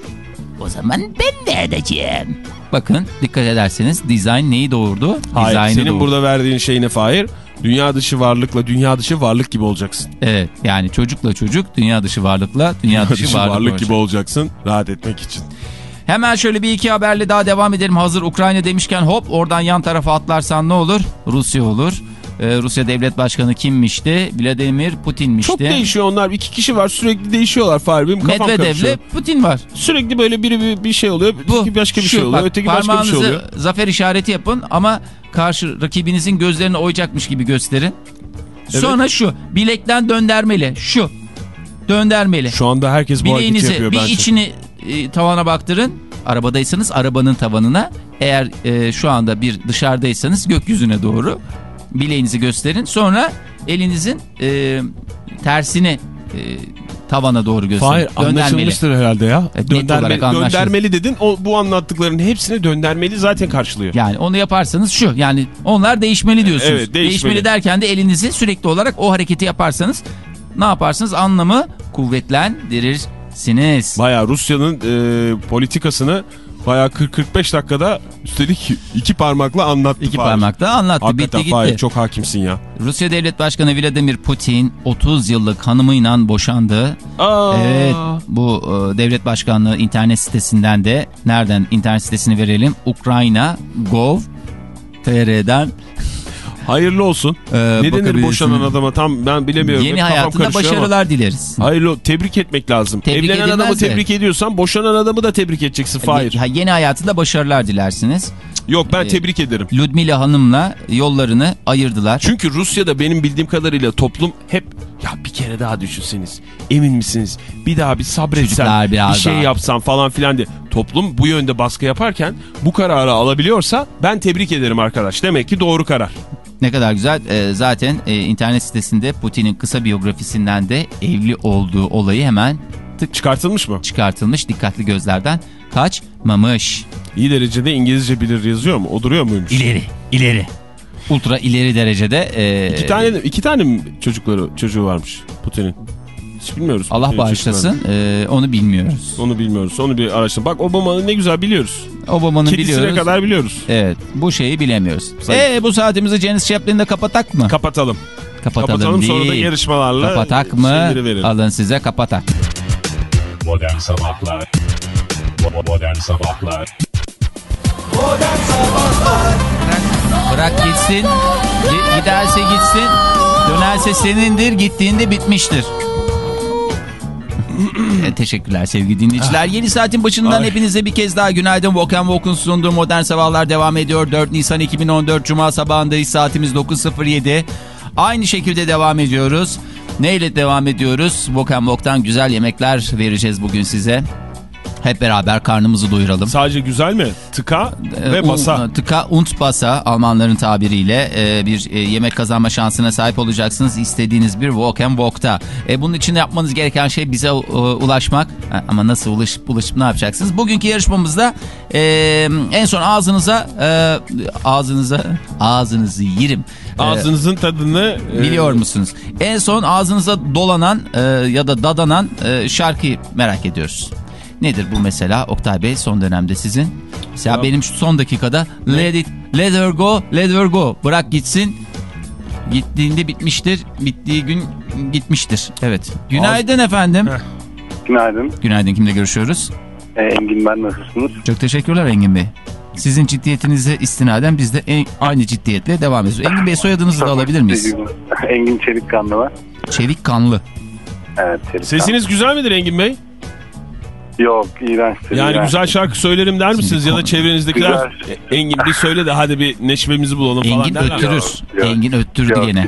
O zaman ben de edeceğim. Bakın dikkat ederseniz dizayn neyi doğurdu? Hayır Dizaynı senin doğurdu. burada verdiğin şey ne Fahir? Dünya dışı varlıkla dünya dışı varlık gibi olacaksın. Evet yani çocukla çocuk, dünya dışı varlıkla dünya dışı, Dışı varlık, varlık gibi olacaksın rahat etmek için. Hemen şöyle bir iki haberle daha devam edelim. Hazır Ukrayna demişken hop oradan yan tarafa atlarsan ne olur? Rusya olur. Ee, Rusya Devlet Başkanı kimmişti? Vladimir Putin'mişti. Çok değişiyor onlar. İki kişi var sürekli değişiyorlar Fahir. Benim kafam. Medvedev'le Putin var. Sürekli böyle biri bir, bir şey oluyor. Bu başka bir şu, şey oluyor. bak, öteki başka bir şey oluyor. zafer işareti yapın ama karşı rakibinizin gözlerini oyacakmış gibi gösterin. Sonra şu bilekten döndermeli. Şu döndermeli. Şu anda herkes bu hareketi yapıyor bir bence. içini e, tavana baktırın. Arabadaysanız arabanın tavanına. Eğer e, şu anda bir dışarıdaysanız gökyüzüne doğru bileğinizi gösterin. Sonra elinizin e, tersini e, tavana doğru gösterin. Döndermeli. anlaşılmıştır herhalde ya. Evet, net döndermeli, dedin. O, bu anlattıkların hepsine döndermeli zaten karşılıyor. Yani onu yaparsanız şu yani onlar değişmeli diyorsunuz. Evet, değişmeli. derken de elinizi sürekli olarak o hareketi yaparsanız ne yaparsınız anlamı kuvvetlendirirsiniz. Baya Rusya'nın e, politikasını baya 40-45 dakikada üstelik iki parmakla anlattı. İki Fahir. parmakta anlattı Hakikaten bitti Fahir gitti. çok hakimsin ya. Rusya Devlet Başkanı Vladimir Putin 30 yıllık hanımıyla boşandı. Aa. Evet bu e, devlet başkanlığı internet sitesinden de nereden internet sitesini verelim? Ukrayna Gov TR'den Hayırlı olsun. e, ne denir boşanan adama tam ben bilemiyorum. Yeni Hep hayatında karışıyor ama. başarılar dileriz. Hayırlı tebrik etmek lazım. Tebrik Evlenen adamı de. tebrik ediyorsan boşanan adamı da tebrik edeceksin Fahir. Ha, yeni hayatında başarılar dilersiniz. Yok ben Ee, tebrik ederim. Ludmila Hanım'la yollarını ayırdılar. Çünkü Rusya'da benim bildiğim kadarıyla toplum hep ya bir kere daha düşünseniz emin misiniz bir daha bir sabretsem bir şey daha. yapsam falan filan diye toplum bu yönde baskı yaparken bu kararı alabiliyorsa ben tebrik ederim arkadaş demek ki doğru karar. Ne kadar güzel. Ee, zaten e, internet sitesinde Putin'in kısa biyografisinden de evli olduğu olayı hemen Çıkartılmış mı? çıkartılmış dikkatli gözlerden kaçmamış. İyi derecede İngilizce bilir yazıyor mu? O duruyor muymuş? İleri, ileri. Ultra ileri derecede. e, İki tane iki tane mi çocukları çocuğu varmış Putin'in? Hiç bilmiyoruz. Allah bağışlasın. e, onu bilmiyoruz. Onu bilmiyoruz. Onu bir araştır. Bak Obama'nı ne güzel biliyoruz. Obama'nın Kedisine biliyoruz. kadar biliyoruz. Evet bu şeyi bilemiyoruz. Sayın- E bu saatimizi Janis Chaplin'de kapatak mı? Kapatalım. kapatalım Kapatalım sonra da değil. yarışmalarla Kapatak mı? Alın size kapatak. Modern Sabahlar Modern Sabahlar Modern Sabahlar Bırak gitsin. Gi- Giderse gitsin. Dönerse senindir. Gittiğinde bitmiştir. E, teşekkürler sevgili dinleyiciler. Yeni saatin başından Ay. hepinize bir kez daha günaydın. Walk and Walk'un sunduğu Modern Sabahlar devam ediyor. 4 Nisan 2014 Cuma sabahındayız. Saatimiz 9.07. Aynı şekilde devam ediyoruz. Neyle devam ediyoruz? Walk and Walk'tan güzel yemekler vereceğiz bugün size. Hep beraber karnımızı doyuralım. Sadece güzel mi? Tıka ve Un- masa. Tıka und basa Almanların tabiriyle e, bir e, yemek kazanma şansına sahip olacaksınız istediğiniz bir walk and walk'ta. E, bunun için yapmanız gereken şey bize e, ulaşmak. Ha, ama nasıl ulaşıp ulaşıp ne yapacaksınız? Bugünkü yarışmamızda e, en son ağzınıza e, ağzınıza ağzınızı yerim. E, Ağzınızın tadını e, Biliyor musunuz? En son ağzınıza dolanan e, ya da dadanan e, şarkıyı merak ediyoruz. Nedir bu mesela Oktay Bey son dönemde sizin? Mesela Ya- benim şu son dakikada let it, let her go, let her go. Bırak gitsin. Gittiğinde bitmiştir. Bittiği gün gitmiştir. Evet. Günaydın efendim. Heh. Günaydın. Günaydın kimle görüşüyoruz? Ee, Engin ben nasılsınız? Çok teşekkürler Engin Bey. Sizin ciddiyetinize istinaden biz de en- aynı ciddiyetle devam ediyoruz. Engin Bey soyadınızı da alabilir miyiz? Engin Çelikkanlı var. Çevik kanlı. Evet Çelikkanlı. Sesiniz güzel midir Engin Bey? Yok iğrençtir. Yani iğrenç. güzel şarkı söylerim der misiniz? Ya da çevrenizdekiler Güzel. "E, Engin bir söyle de hadi bir neşvemizi bulalım falan Engin derler. öttürür. Yok, Engin öttürdü Yok, gene.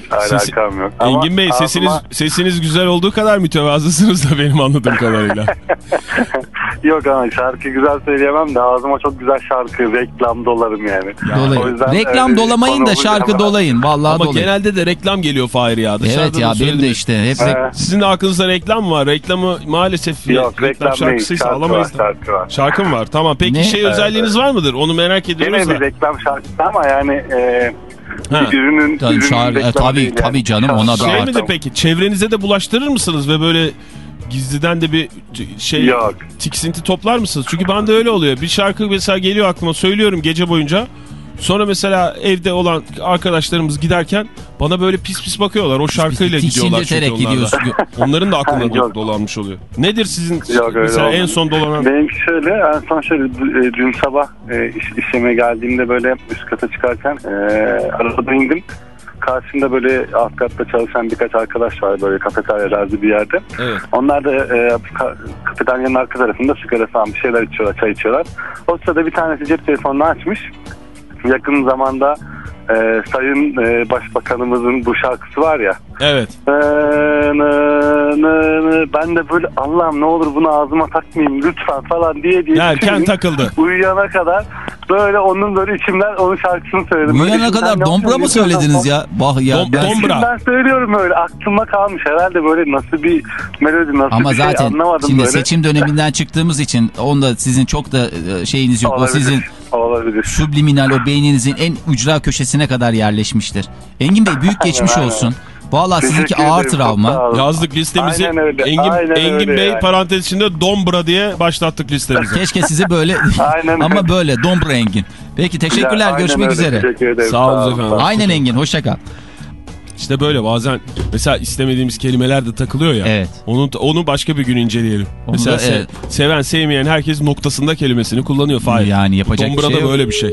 yok. Ama Engin Bey sesiniz ağzıma- sesiniz güzel olduğu kadar mütevazısınız da benim anladığım kadarıyla. [laughs] Yok ama şarkı güzel söyleyemem de ağzıma çok güzel şarkı, reklam dolarım yani. O Dolayın. yüzden Reklam dolamayın da şarkı ben- dolayın. Vallahi Ama dolayın. genelde de reklam geliyor Fahir ya. Dışarıda Evet ya benim de işte hep Ee, Sizin de aklınızda reklam mı var? Reklamı maalesef Yok reklam değil, şarkısıysa şarkı alamayız. var, da. şarkı var. Şarkı mı var? Tamam. Peki Ne? şey Evet, özelliğiniz var mıdır? Onu merak ediyoruz Yine da. bir reklam şarkısı ama yani e, Ha. bir ürünün, Tabii, ürünün şarkı- e, tabii, yani. tabii canım, ona da- Şey Aa, midir peki? Çevrenize de bulaştırır mısınız ve böyle gizliden de bir şey Yok. tiksinti toplar mısınız? Çünkü bende öyle oluyor. Bir şarkı mesela geliyor aklıma söylüyorum gece boyunca. Sonra mesela evde olan arkadaşlarımız giderken bana böyle pis pis bakıyorlar. O şarkıyla gidiyorlar çünkü Tiksindirterek onlar da. gidiyorsun. [laughs] Onların da Yok. dolanmış oluyor. Nedir sizin Yok, mesela en son dolanan? Benimki şöyle, en son şöyle e, dün sabah e, iş, işleme geldiğimde böyle üst kata çıkarken e, arabada indim. Karşımda böyle alt katta çalışan birkaç arkadaş var böyle kafeterya tarzı bir yerde. Evet. Onlar da e, ka- kafeteryanın arka tarafında sigara falan bir şeyler içiyorlar, çay içiyorlar. O sırada bir tanesi cep telefonunu açmış. Yakın zamanda e, Sayın e, Başbakanımızın bu şarkısı var ya. Evet. Ee, nı, nı, nı. Ben de böyle Allah'ım ne olur bunu ağzıma takmayayım lütfen falan diye diye Erken takıldı. Uyuyana kadar böyle onun böyle içimden onun şarkısını söyledim. Uyuyana Böyle kadar dombra mı söylediniz ya? Bah ya. Dom- ben- dom- Dombra. Ben söylüyorum öyle aklıma kalmış herhalde böyle nasıl bir melodi nasıl Ama bir şey zaten anlamadım şimdi böyle. seçim döneminden çıktığımız için onda sizin çok da e, şeyiniz yok. O Olabilir, sizin olabilir. subliminal o beyninizin en ücra köşesine kadar yerleşmiştir. Engin Bey büyük geçmiş olsun. Teşekkür sizinki ağır travma. Yazdık listemizi. Aynen öyle, Engin, aynen Engin öyle Bey yani. parantez içinde Dombra diye başlattık listemizi. Keşke sizi böyle [laughs] [laughs] Aynen ama öyle. böyle Dombra Engin. Peki teşekkürler Aynen görüşmek öyle, üzere. Teşekkür ederim. Sağ olun efendim. Aynen Engin hoşça kal. İşte böyle bazen mesela istemediğimiz kelimeler de takılıyor ya. Evet. Onu onu başka bir gün inceleyelim. Onu mesela da, se- evet. seven sevmeyen herkes noktasında kelimesini kullanıyor. Fahir. Yani yapacak bir Dombra'da şey yok. böyle bir şey.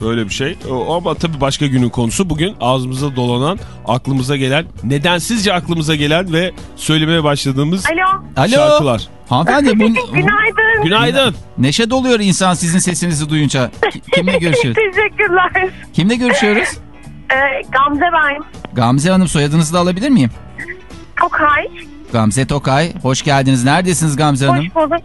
Böyle bir şey. O- Ama tabii başka günün konusu bugün ağzımıza dolanan, aklımıza gelen, nedensizce aklımıza gelen ve söylemeye başladığımız Alo. Alo. şarkılar. Hanımefendi [laughs] bu, Günaydın. Günaydın. neşe doluyor insan sizin sesinizi duyunca. Ki- Kimle [laughs] görüşüyoruz? Teşekkürler. Kimle görüşüyoruz? Ee, Gamze ben. Gamze Hanım soyadınızı da alabilir miyim? Tokay. Gamze Tokay. Hoş geldiniz. Neredesiniz Gamze Hanım? Hoş bulduk.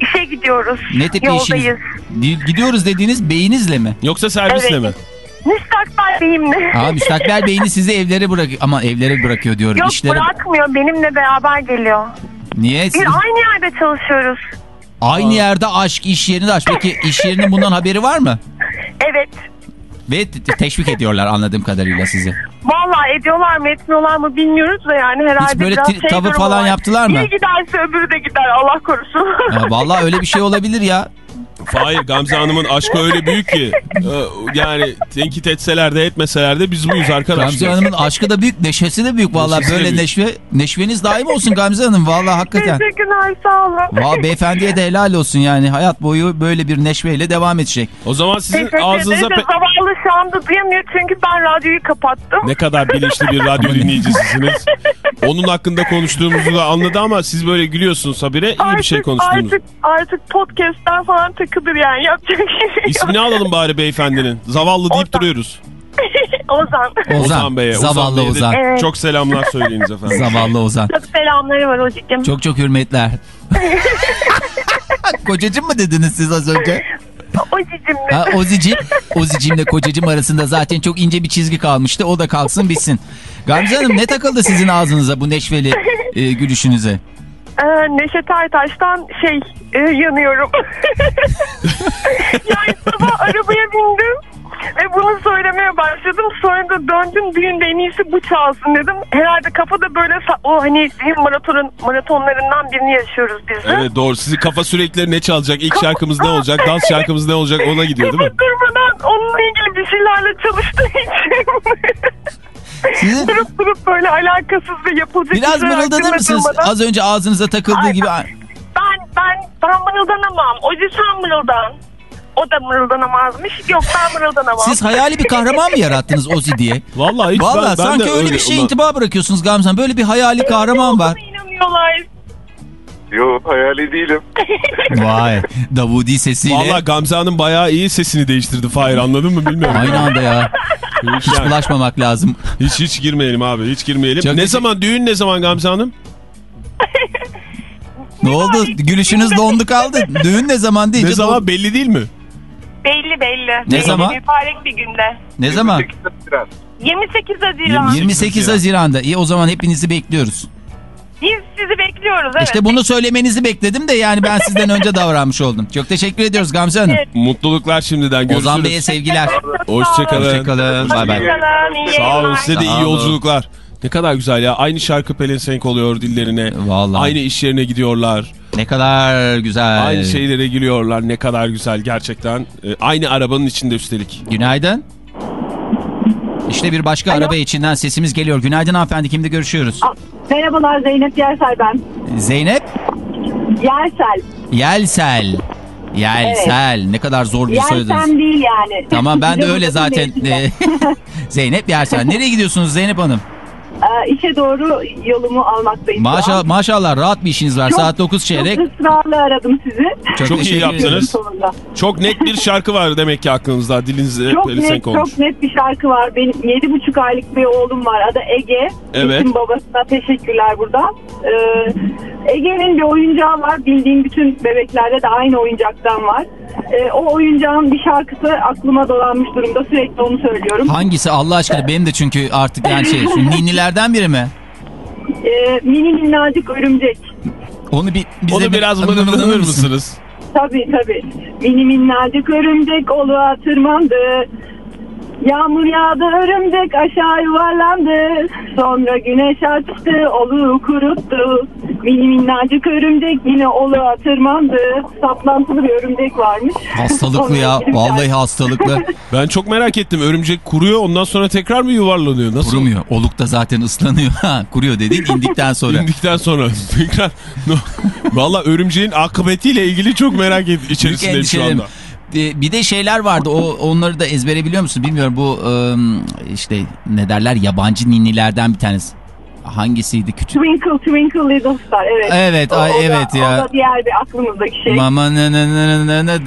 İşe gidiyoruz. Ne tip Yoldayız. işiniz? Di- Gidiyoruz dediğiniz beyinizle mi? Yoksa servisle Evet. mi? Müstakbel benimle. Aa, müstakbel beyni sizi evlere bırakıyor. Ama evlere bırakıyor diyorum. Yok İşlere... bırakmıyor. Benimle beraber geliyor. Niye? Biz Siz... aynı yerde çalışıyoruz. Aynı yerde aşk, iş yerinde aşk. Peki iş yerinin bundan haberi var mı? Evet. Ve te- teşvik ediyorlar anladığım kadarıyla sizi. Vallahi ediyorlar mı etmiyorlar mı bilmiyoruz da yani herhalde Hiç böyle şey tavır falan var. yaptılar mı? Biri giderse öbürü de gider Allah korusun. Ha, vallahi öyle bir şey olabilir ya. Hayır Gamze Hanım'ın aşkı öyle büyük ki. e, Yani tenkit etseler de etmeseler de biz buyuz arkadaşlar. Gamze Hanım'ın aşkı da büyük, neşesi de büyük. Vallahi Neşesi de böyle büyük. neşve, neşveniz daim olsun Gamze Hanım. Vallahi hakikaten. Teşekkürler sağ olun. Valla beyefendiye de helal olsun yani. Hayat boyu böyle bir neşveyle devam edecek. O zaman sizin Teşekkür ağzınıza... ederim. pe- Zavallı şu anda duyamıyor çünkü ben radyoyu kapattım. Ne kadar bilinçli bir radyo dinleyicisisiniz. Onun hakkında konuştuğumuzu da anladı ama siz böyle gülüyorsunuz habire iyi bir şey konuştuğunuz. Artık, artık podcast'ten falan takılır yani yapacak şey yok. İsmini alalım bari beyefendinin. Zavallı deyip Ozan. duruyoruz. [laughs] Ozan. Ozan, Bey'e. zavallı de Ozan. Evet. Çok selamlar söyleyiniz efendim. Zavallı Ozan. Çok selamları var hocam. Çok çok hürmetler. [laughs] Kocacım mı dediniz siz az önce? De. Ha, Ozicim. Ozicimle kocacım arasında zaten çok ince bir çizgi kalmıştı. O da kalksın bitsin. Gamze Hanım ne takıldı sizin ağzınıza bu neşveli e, gülüşünüze? Ee, Neşet Ertaş'tan şey e, yanıyorum. [laughs] yani sabah arabaya bindim ve bunu söylemeye başladım. Sonra da döndüm düğünde en iyisi bu çalsın dedim. Herhalde kafada böyle o hani maratonun maratonlarından birini yaşıyoruz biz de. Evet doğru. Sizin kafa sürekli ne çalacak? İlk şarkımız ne olacak? Dans [laughs] şarkımız ne olacak? Ona gidiyor değil mi? Kafa durmadan onunla ilgili bir şeylerle çalıştığı için. Sizin durup durup böyle alakasız ve yapılacak biraz mırıldanır mısınız? durmadan- Az önce ağzınıza takıldığı Ay, gibi. Ben ben ben mırıldanamam. O sen mırıldan. O da mırıldanamazmış. Yok ben mırıldanamam. Siz hayali bir kahraman mı yarattınız Ozi diye? Vallahi hiç Vallahi ben, ben sanki de öyle bir şey ona- intiba bırakıyorsunuz Gamze. Böyle bir hayali kahraman var. İnanıyorlar. Yok hayali değilim. [laughs] Vay Davudi sesiyle. Vallahi Gamze Hanım bayağı iyi sesini değiştirdi Fahir anladın mı bilmiyorum. Aynı anda ya. Hiç, Hiç yani- bulaşmamak lazım. hiç, hiç girmeyelim abi hiç girmeyelim. Çok ne teşekkür- zaman düğün ne zaman Gamze Hanım? Ne oldu? Gülüşünüz dondu kaldı. Düğün ne zaman deyince Ne zaman belli değil mi? Belli belli. Ne Belli, zaman? Mübarek bir günde. Ne zaman? 28 Haziran. 28 Haziran'da. İyi o zaman hepinizi bekliyoruz. Biz sizi bekliyoruz. Evet. İşte bunu söylemenizi bekledim de yani ben sizden önce davranmış oldum. Çok teşekkür ediyoruz Gamze Hanım. Evet. Mutluluklar şimdiden görüşürüz. Ozan Bey'e sevgiler. Hoşçakalın. Hoşçakalın. Bay bay. Sağ olun size de iyi yolculuklar. Ne kadar güzel ya. Aynı şarkı pelesenk oluyor dillerine. Vallahi. Aynı iş yerine gidiyorlar. Ne kadar güzel. Aynı şeylere gülüyorlar. Ne kadar güzel gerçekten. Ee, aynı arabanın içinde üstelik. Günaydın. İşte bir başka araba içinden sesimiz geliyor. Günaydın hanımefendi. Kimde görüşüyoruz? Merhabalar Zeynep Yersel ben. Zeynep Yersel. Yelsel. Yelsel. Ne kadar zor bir soyadınız. Yersem değil yani. Tamam ben de öyle zaten. [laughs] Zeynep Yersel. Nereye gidiyorsunuz Zeynep Hanım? Ee, işe doğru yolumu almaktayım. Maşallah, maşallah rahat bir işiniz var. Çok- Saat 9 çeyrek. Çok ısrarla aradım sizi. Çok, Çok iyi yaptınız. Çok net bir şarkı var demek ki aklınızda. Dilinizde Çok pelesenk net, olmuş. çok net bir şarkı var. Benim yedi buçuk aylık bir oğlum var. Adı Ege. Evet. Eşim babasına teşekkürler buradan. Ee, Ege'nin bir oyuncağı var. Bildiğim bütün bebeklerde de aynı oyuncaktan var. Ee, o oyuncağın bir şarkısı aklıma dolanmış durumda. Sürekli onu söylüyorum. Hangisi Allah aşkına benim de çünkü artık yani şey şu [laughs] ninnilerden biri mi? Ee, mini minnacık örümcek. Onu bir bize Onu bir- biraz mırıldanır mırıldanır mısın? mısınız? Tabii tabii. Mini minnacık örümcek oluğa tırmandı. Yağmur yağdı örümcek aşağı yuvarlandı. Sonra güneş açtı oluğu kuruttu. Mini minnacık örümcek yine oluğa tırmandı. Saplantılı bir örümcek varmış. Hastalıklı ya. Vallahi hastalıklı. [laughs] Ben çok merak ettim. Örümcek kuruyor ondan sonra tekrar mı yuvarlanıyor? Nasıl? Kurumuyor. Olukta zaten ıslanıyor. [laughs] Ha, Kuruyor dedin indikten sonra. İndikten sonra [laughs] tekrar. Valla örümceğin akıbetiyle ilgili çok merak içerisindeyim şu anda. Ee, Bir de şeyler vardı. O onları da ezbere biliyor musun? Bilmiyorum bu ım, işte ne derler yabancı ninnilerden bir tanesi. Hangisiydi küçük? Twinkle Twinkle Little Star evet. Evet, O- ay, o da- evet ya. O da diğer bir aklımızdaki şey. Mama ne ne ne ne ne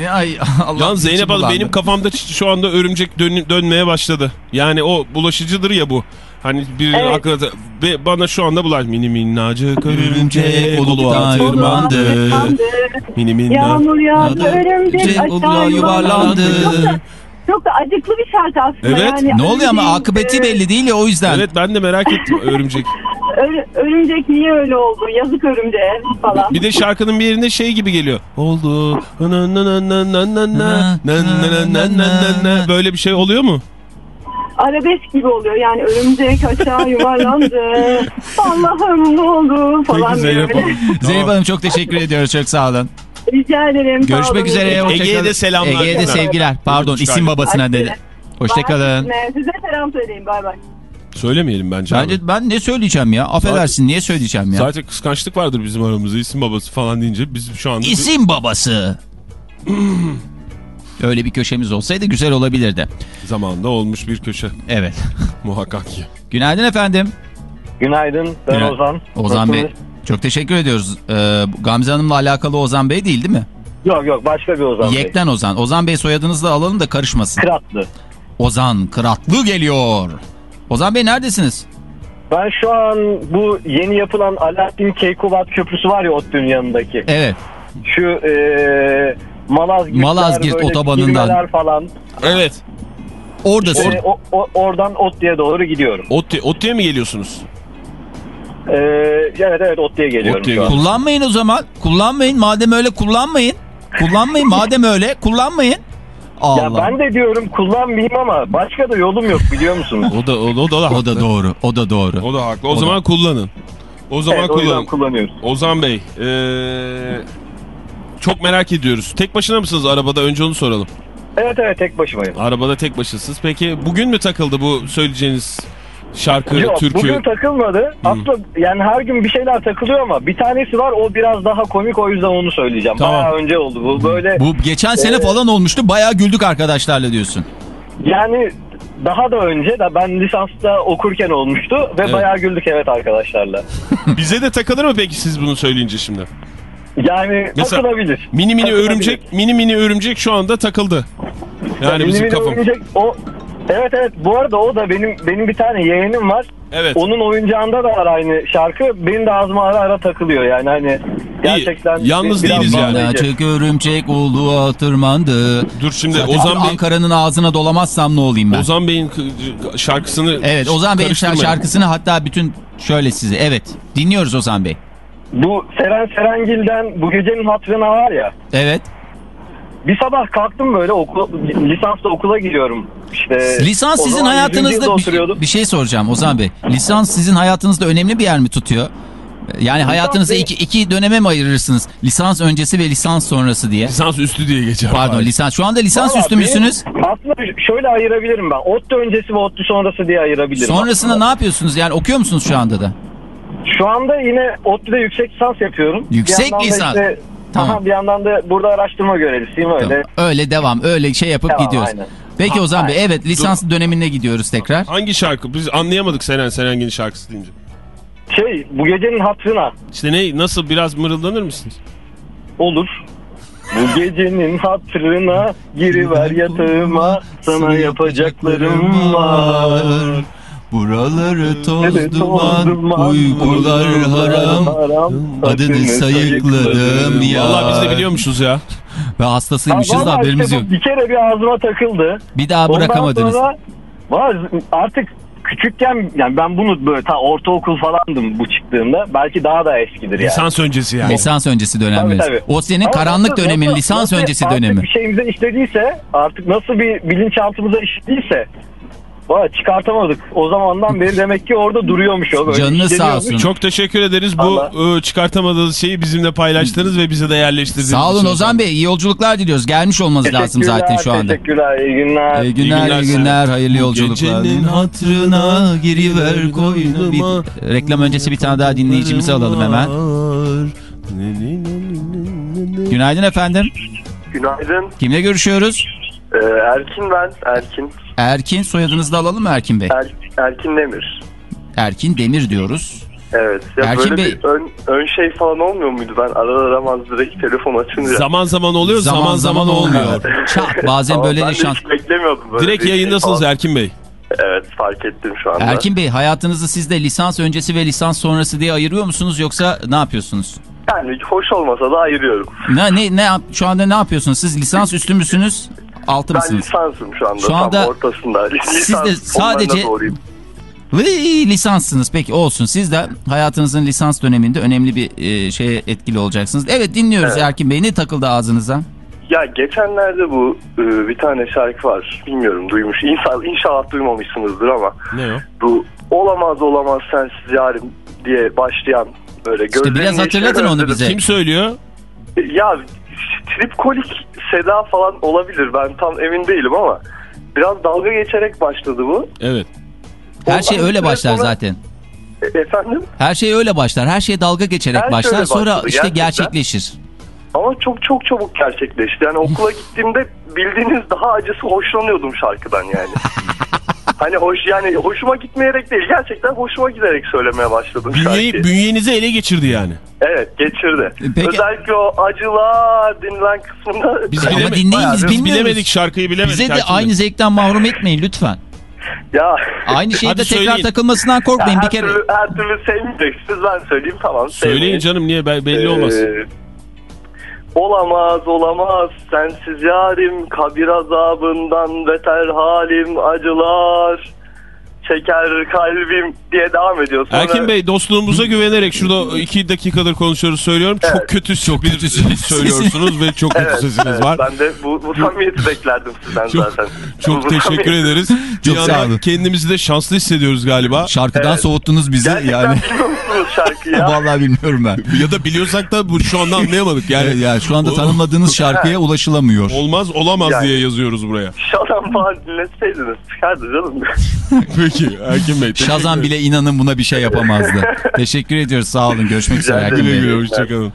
ne ay [laughs] Allah Yan Zeynep Hanım benim kafamda şu anda örümcek dön- dönmeye başladı. Yani o bulaşıcıdır ya bu. Hani birinin evet. aklına ve bana şu anda bulaş mini minnacık örümcek oluluğa tırmandı. Mini minnacık. Yağmur yağdı örümcek aşağı yuvarlandı. Çok da acıklı bir şarkı aslında. Evet. Yani. Ne oluyor ama akıbeti belli değil ya o yüzden. Evet ben de merak ettim örümcek. Örümcek niye öyle oldu? Yazık örümceğe falan. Bir de şarkının bir yerinde şey gibi geliyor. Oldu. Böyle bir şey oluyor mu? Arabesk gibi oluyor. Yani örümcek aşağı yuvarlandı. [laughs] Allah'ım ne oldu falan Peki Zeynep böyle. Hanım. Zeynep Hanım çok teşekkür ediyoruz. Çok sağ olun. Rica ederim. sağ Görüşmek olun. üzere. Ege'ye de selamlar. Ege'ye de sevgiler. Pardon isim babasına dedi. Hoşçakalın. Size selam söyleyin. Bay bay. Söylemeyelim bence. abi. Bence ben ne söyleyeceğim ya? Affedersin niye söyleyeceğim ya? Zaten kıskançlık vardır bizim aramızda. İsim babası falan deyince biz şu anda... İsim babası. [clears throat] Öyle bir köşemiz olsaydı güzel olabilirdi. Zamanında olmuş bir köşe. Evet. [laughs] Muhakkak ki. Günaydın efendim. Günaydın ben Günaydın. Ozan. Ozan Bey. Çok teşekkür ediyoruz. Ee, Gamze Hanım'la alakalı Ozan Bey değil değil mi? Yok yok başka bir Ozan Bey. Yekten Ozan. Ozan Bey soyadınızı da alalım da karışmasın. Kıratlı. Ozan Kıratlı geliyor. Ozan Bey neredesiniz? Ben şu an bu yeni yapılan Alaaddin Keykubat Köprüsü var ya ODTÜ'nün yanındaki. Evet. Şu e, Malazgirt, Malazgirt otobanından. falan. Evet. Oradasın. E, o, o- oradan ODTÜ'ye doğru gidiyorum. Otti, Otti'ye mi geliyorsunuz? E, evet evet ODTÜ'ye geliyorum şu an. Kullanmayın o zaman. Kullanmayın. Madem öyle kullanmayın. Kullanmayın. Madem öyle kullanmayın. Allah. Ya ben de diyorum kullanmayayım ama başka da yolum yok biliyor musunuz? O da, o da, o da, O haklı. da doğru. O da doğru. O da haklı. O, O da- zaman kullanın. O zaman evet, o kullanın. kullanıyoruz. Ozan Bey, eee, çok merak ediyoruz. Tek başına mısınız arabada? Önce onu soralım. Evet evet tek başımayım. Arabada tek başısınız. Peki bugün mü takıldı bu söyleyeceğiniz şarkı, Yok türkü? bugün takılmadı. Aslında yani her gün bir şeyler takılıyor ama bir tanesi var o biraz daha komik o yüzden onu söyleyeceğim. Tamam. Bayağı önce oldu bu böyle Bu geçen sene Ee, falan olmuştu. Bayağı güldük arkadaşlarla diyorsun. yani daha da önce de ben lisansta okurken olmuştu ve Evet. bayağı güldük evet arkadaşlarla. Bize de takılır mı peki siz bunu söyleyince şimdi? Yani Mesela takılabilir. Mini mini Takılabilir. örümcek, mini mini örümcek şu anda takıldı. Yani Mini bizim mini kafam. oyuncak- o Evet evet bu arada o da benim benim bir tane yeğenim var. Evet. Onun oyuncağında da var aynı şarkı. Benim de ağzıma ara ara takılıyor yani hani gerçekten. Yalnız biraz değiliz yani. Açık örümcek olduğu tırmandı. Dur şimdi Zaten Ozan Bey, Ankara'nın ağzına dolamazsam ne olayım ben? Ozan Bey'in şarkısını Evet Ozan Bey'in şarkısını hatta bütün şöyle sizi. Evet dinliyoruz Ozan Bey. Bu Seren Serengil'den bu gecenin hatırına var ya. Evet. Bir sabah kalktım böyle okul, lisansla okula giriyorum. İşte Lisans sizin hayatınızda yılda oturuyordum. bir, bir şey soracağım Ozan Bey. Lisans sizin hayatınızda önemli bir yer mi tutuyor? Yani hayatınızı iki, iki döneme mi ayırırsınız? Lisans öncesi ve lisans sonrası diye. Lisans üstü diye geçer. Pardon lisans. Şu anda lisans Valla üstü müsünüz? Aslında şöyle ayırabilirim ben. ODTÜ öncesi ve ODTÜ sonrası diye ayırabilirim. Sonrasında aslında. ne yapıyorsunuz? Yani okuyor musunuz şu anda da? Şu anda yine ODTÜ'de yüksek lisans yapıyorum. Yüksek Bir lisans. Işte, Tamam. Aha, bir yandan da burada araştırma görevlisiyim öyle. Tamam. Öyle devam. Öyle şey yapıp Devam, gidiyoruz. aynen. Peki Ozan Bey evet lisans dönemine gidiyoruz tekrar. Hangi şarkı? Biz anlayamadık Seren Serengil'in şarkısı deyince. Şey bu gecenin hatırına İşte ne nasıl biraz mırıldanır mısınız? olur. Bu gecenin hatırına giriver yatağıma sana yapacaklarım var. Buraları toz Evet, duman, duman, uykular haram. Adını sayıkladım ya. Vallahi biz de biliyormuşuz ya. Ve hastasıymışız da Vallahi haberimiz işte yok. Bir kere bir ağzıma takıldı. Bir daha Ondan bırakamadınız. sonra var artık küçükken yani ben bunu böyle ta ortaokul falandım bu çıktığında. Belki daha da eskidir yani. Lisans öncesi yani. Lisans öncesi dönemleri. tabii. O senin Ama karanlık nasıl- dönemin, nasıl- lisans nasıl öncesi artık dönemi. bir şeyimize işlediyse artık nasıl bir bilinçaltımıza işlediyse Valla çıkartamadık. O zamandan beri demek ki orada duruyormuş o. Böyle Canınız sağ olsun. Çok teşekkür ederiz bu e, çıkartamadığınız şeyi bizimle paylaştınız ve bize de yerleştirdiniz. Sağ olun Ozan Bey. iyi yolculuklar diliyoruz. Gelmiş olmanız lazım zaten şu anda. Teşekkürler, iyi günler. İyi günler, günler iyi günler. Hayırlı yolculuklar. gecenin hatırına giriver koynuma. Bir, reklam öncesi bir tane daha dinleyicimizi alalım hemen. Günaydın efendim. Günaydın. Kimle görüşüyoruz? Ee, Erkin ben. Erkin. Erkin. Soyadınızı da alalım mı Erkin Bey? Er, Erkin Demir. Erkin Demir diyoruz. Evet. Ya Erkin böyle Bey- bir ön, ön şey falan olmuyor muydu? Ben arar aramaz direkt telefon açınca. Zaman zaman oluyor, zaman zaman, olmuyor. Çat bazen böyle ben şans. beklemiyordum böyle Direkt şey yayındasınız falan. Erkin Bey. Evet fark ettim şu anda. Erkin Bey hayatınızı siz de lisans öncesi ve lisans sonrası diye ayırıyor musunuz yoksa ne yapıyorsunuz? Yani hoş olmasa da ayırıyorum. Ne ne ne şu anda ne yapıyorsunuz? Siz lisans üstü müsünüz? Altı Ben mısınız? lisansım şu anda. Şu anda tam ortasında. siz de [laughs] sadece-. Vıy, lisanssınız. Peki olsun. Siz de hayatınızın lisans döneminde önemli bir e, şeye etkili olacaksınız. Evet dinliyoruz Evet. Erkin Bey. Ne takıldı ağzınıza? Ya geçenlerde bu e, bir tane şarkı var. Bilmiyorum duymuş. İnşallah, inşallah duymamışsınızdır ama. Ne o? Bu olamaz olamaz sensiz yarim diye başlayan böyle İşte biraz hatırlatın onu bize. Kim söylüyor? Ya tripkolik Seda falan olabilir. Ben tam emin değilim ama biraz dalga geçerek başladı bu. Evet. Her şey öyle başlar sonra- zaten. E- Efendim? Her şey öyle başlar. Her şey dalga geçerek Her şey başlar. öyle Sonra başladı, işte gerçekten. gerçekleşir. Ama çok çok çabuk gerçekleşti. Yani okula [laughs] gittiğimde bildiğiniz daha acısı hoşlanıyordum şarkıdan yani. [laughs] hani hoş yani hoşuma gitmeyerek değil gerçekten hoşuma giderek söylemeye başladım Bünyeyi, şarkıyı. bünyenizi ele geçirdi yani. Evet geçirdi. Peki- Özellikle o acılar dinlen kısmında. Biz, Ama bileme- dinleyin, Bayağı biz biz bilemedik şarkıyı bilemedik. Bize de Bey. aynı zevkten mahrum etmeyin lütfen. Ya Aynı şeyde tekrar söyleyin. takılmasından korkmayın. her, Bir kere türlü, her türlü sevmeyeceksiniz ben söyleyeyim tamam. Söyleyin sevmeyin. canım niye Be- belli. Ee, olamaz olamaz sensiz yarim kabir azabından beter halim acılar çeker kalbim diye devam ediyor. Sonra, Erkin Bey dostluğumuza güvenerek şurada iki dakikadır konuşuyoruz söylüyorum. Çok Evet. kötü çok kötü kötü sesiniz. söylüyorsunuz ve çok kötü Evet, sesiniz evet, var. Ben de bu, bu samimiyeti beklerdim sizden Çok, zaten. çok Bu teşekkür ederiz. Bir [laughs] Çok sağ olun. kendimizi de şanslı hissediyoruz galiba. şarkıdan Evet. soğuttunuz bizi Gerçekten yani. Musunuz şarkıyı ya? [laughs] Vallahi bilmiyorum ben. [laughs] Ya da biliyorsak da bu şu anda anlayamadık. Yani Evet, yani şu anda tanımladığınız [laughs] şarkıya ulaşılamıyor. olmaz olamaz Yani. diye yazıyoruz buraya. Şadan falan dinletseydiniz çıkardı canım. Peki Erkin Bey. Şazam bile inanın buna bir şey yapamazdı. Teşekkür ediyoruz sağ olun görüşmek üzere Erkin Bey. hoşçakalın.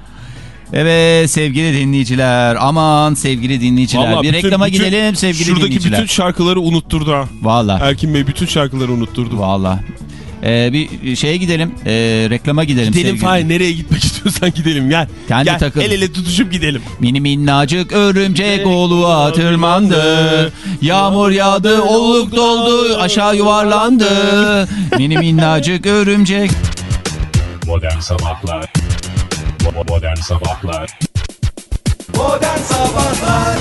Evet sevgili dinleyiciler aman sevgili dinleyiciler Vallahi bir bütün- reklama bütün- gidelim sevgili Şuradaki dinleyiciler. bütün şarkıları unutturdu ha. Valla Erkin Bey bütün şarkıları unutturdu. valla. Ee, bir şeye gidelim ee, reklama gidelim. Gidelim Fahir nereye gitmek [laughs] istiyorsan gidelim gel. Kendi gel takıl. el ele tutuşup gidelim. Mini minnacık örümcek oğluğa tırmandı. Yağmur yağdı, oluk doldu, aşağı yuvarlandı. [laughs] Mini minnacık örümcek. Modern Sabahlar Modern Sabahlar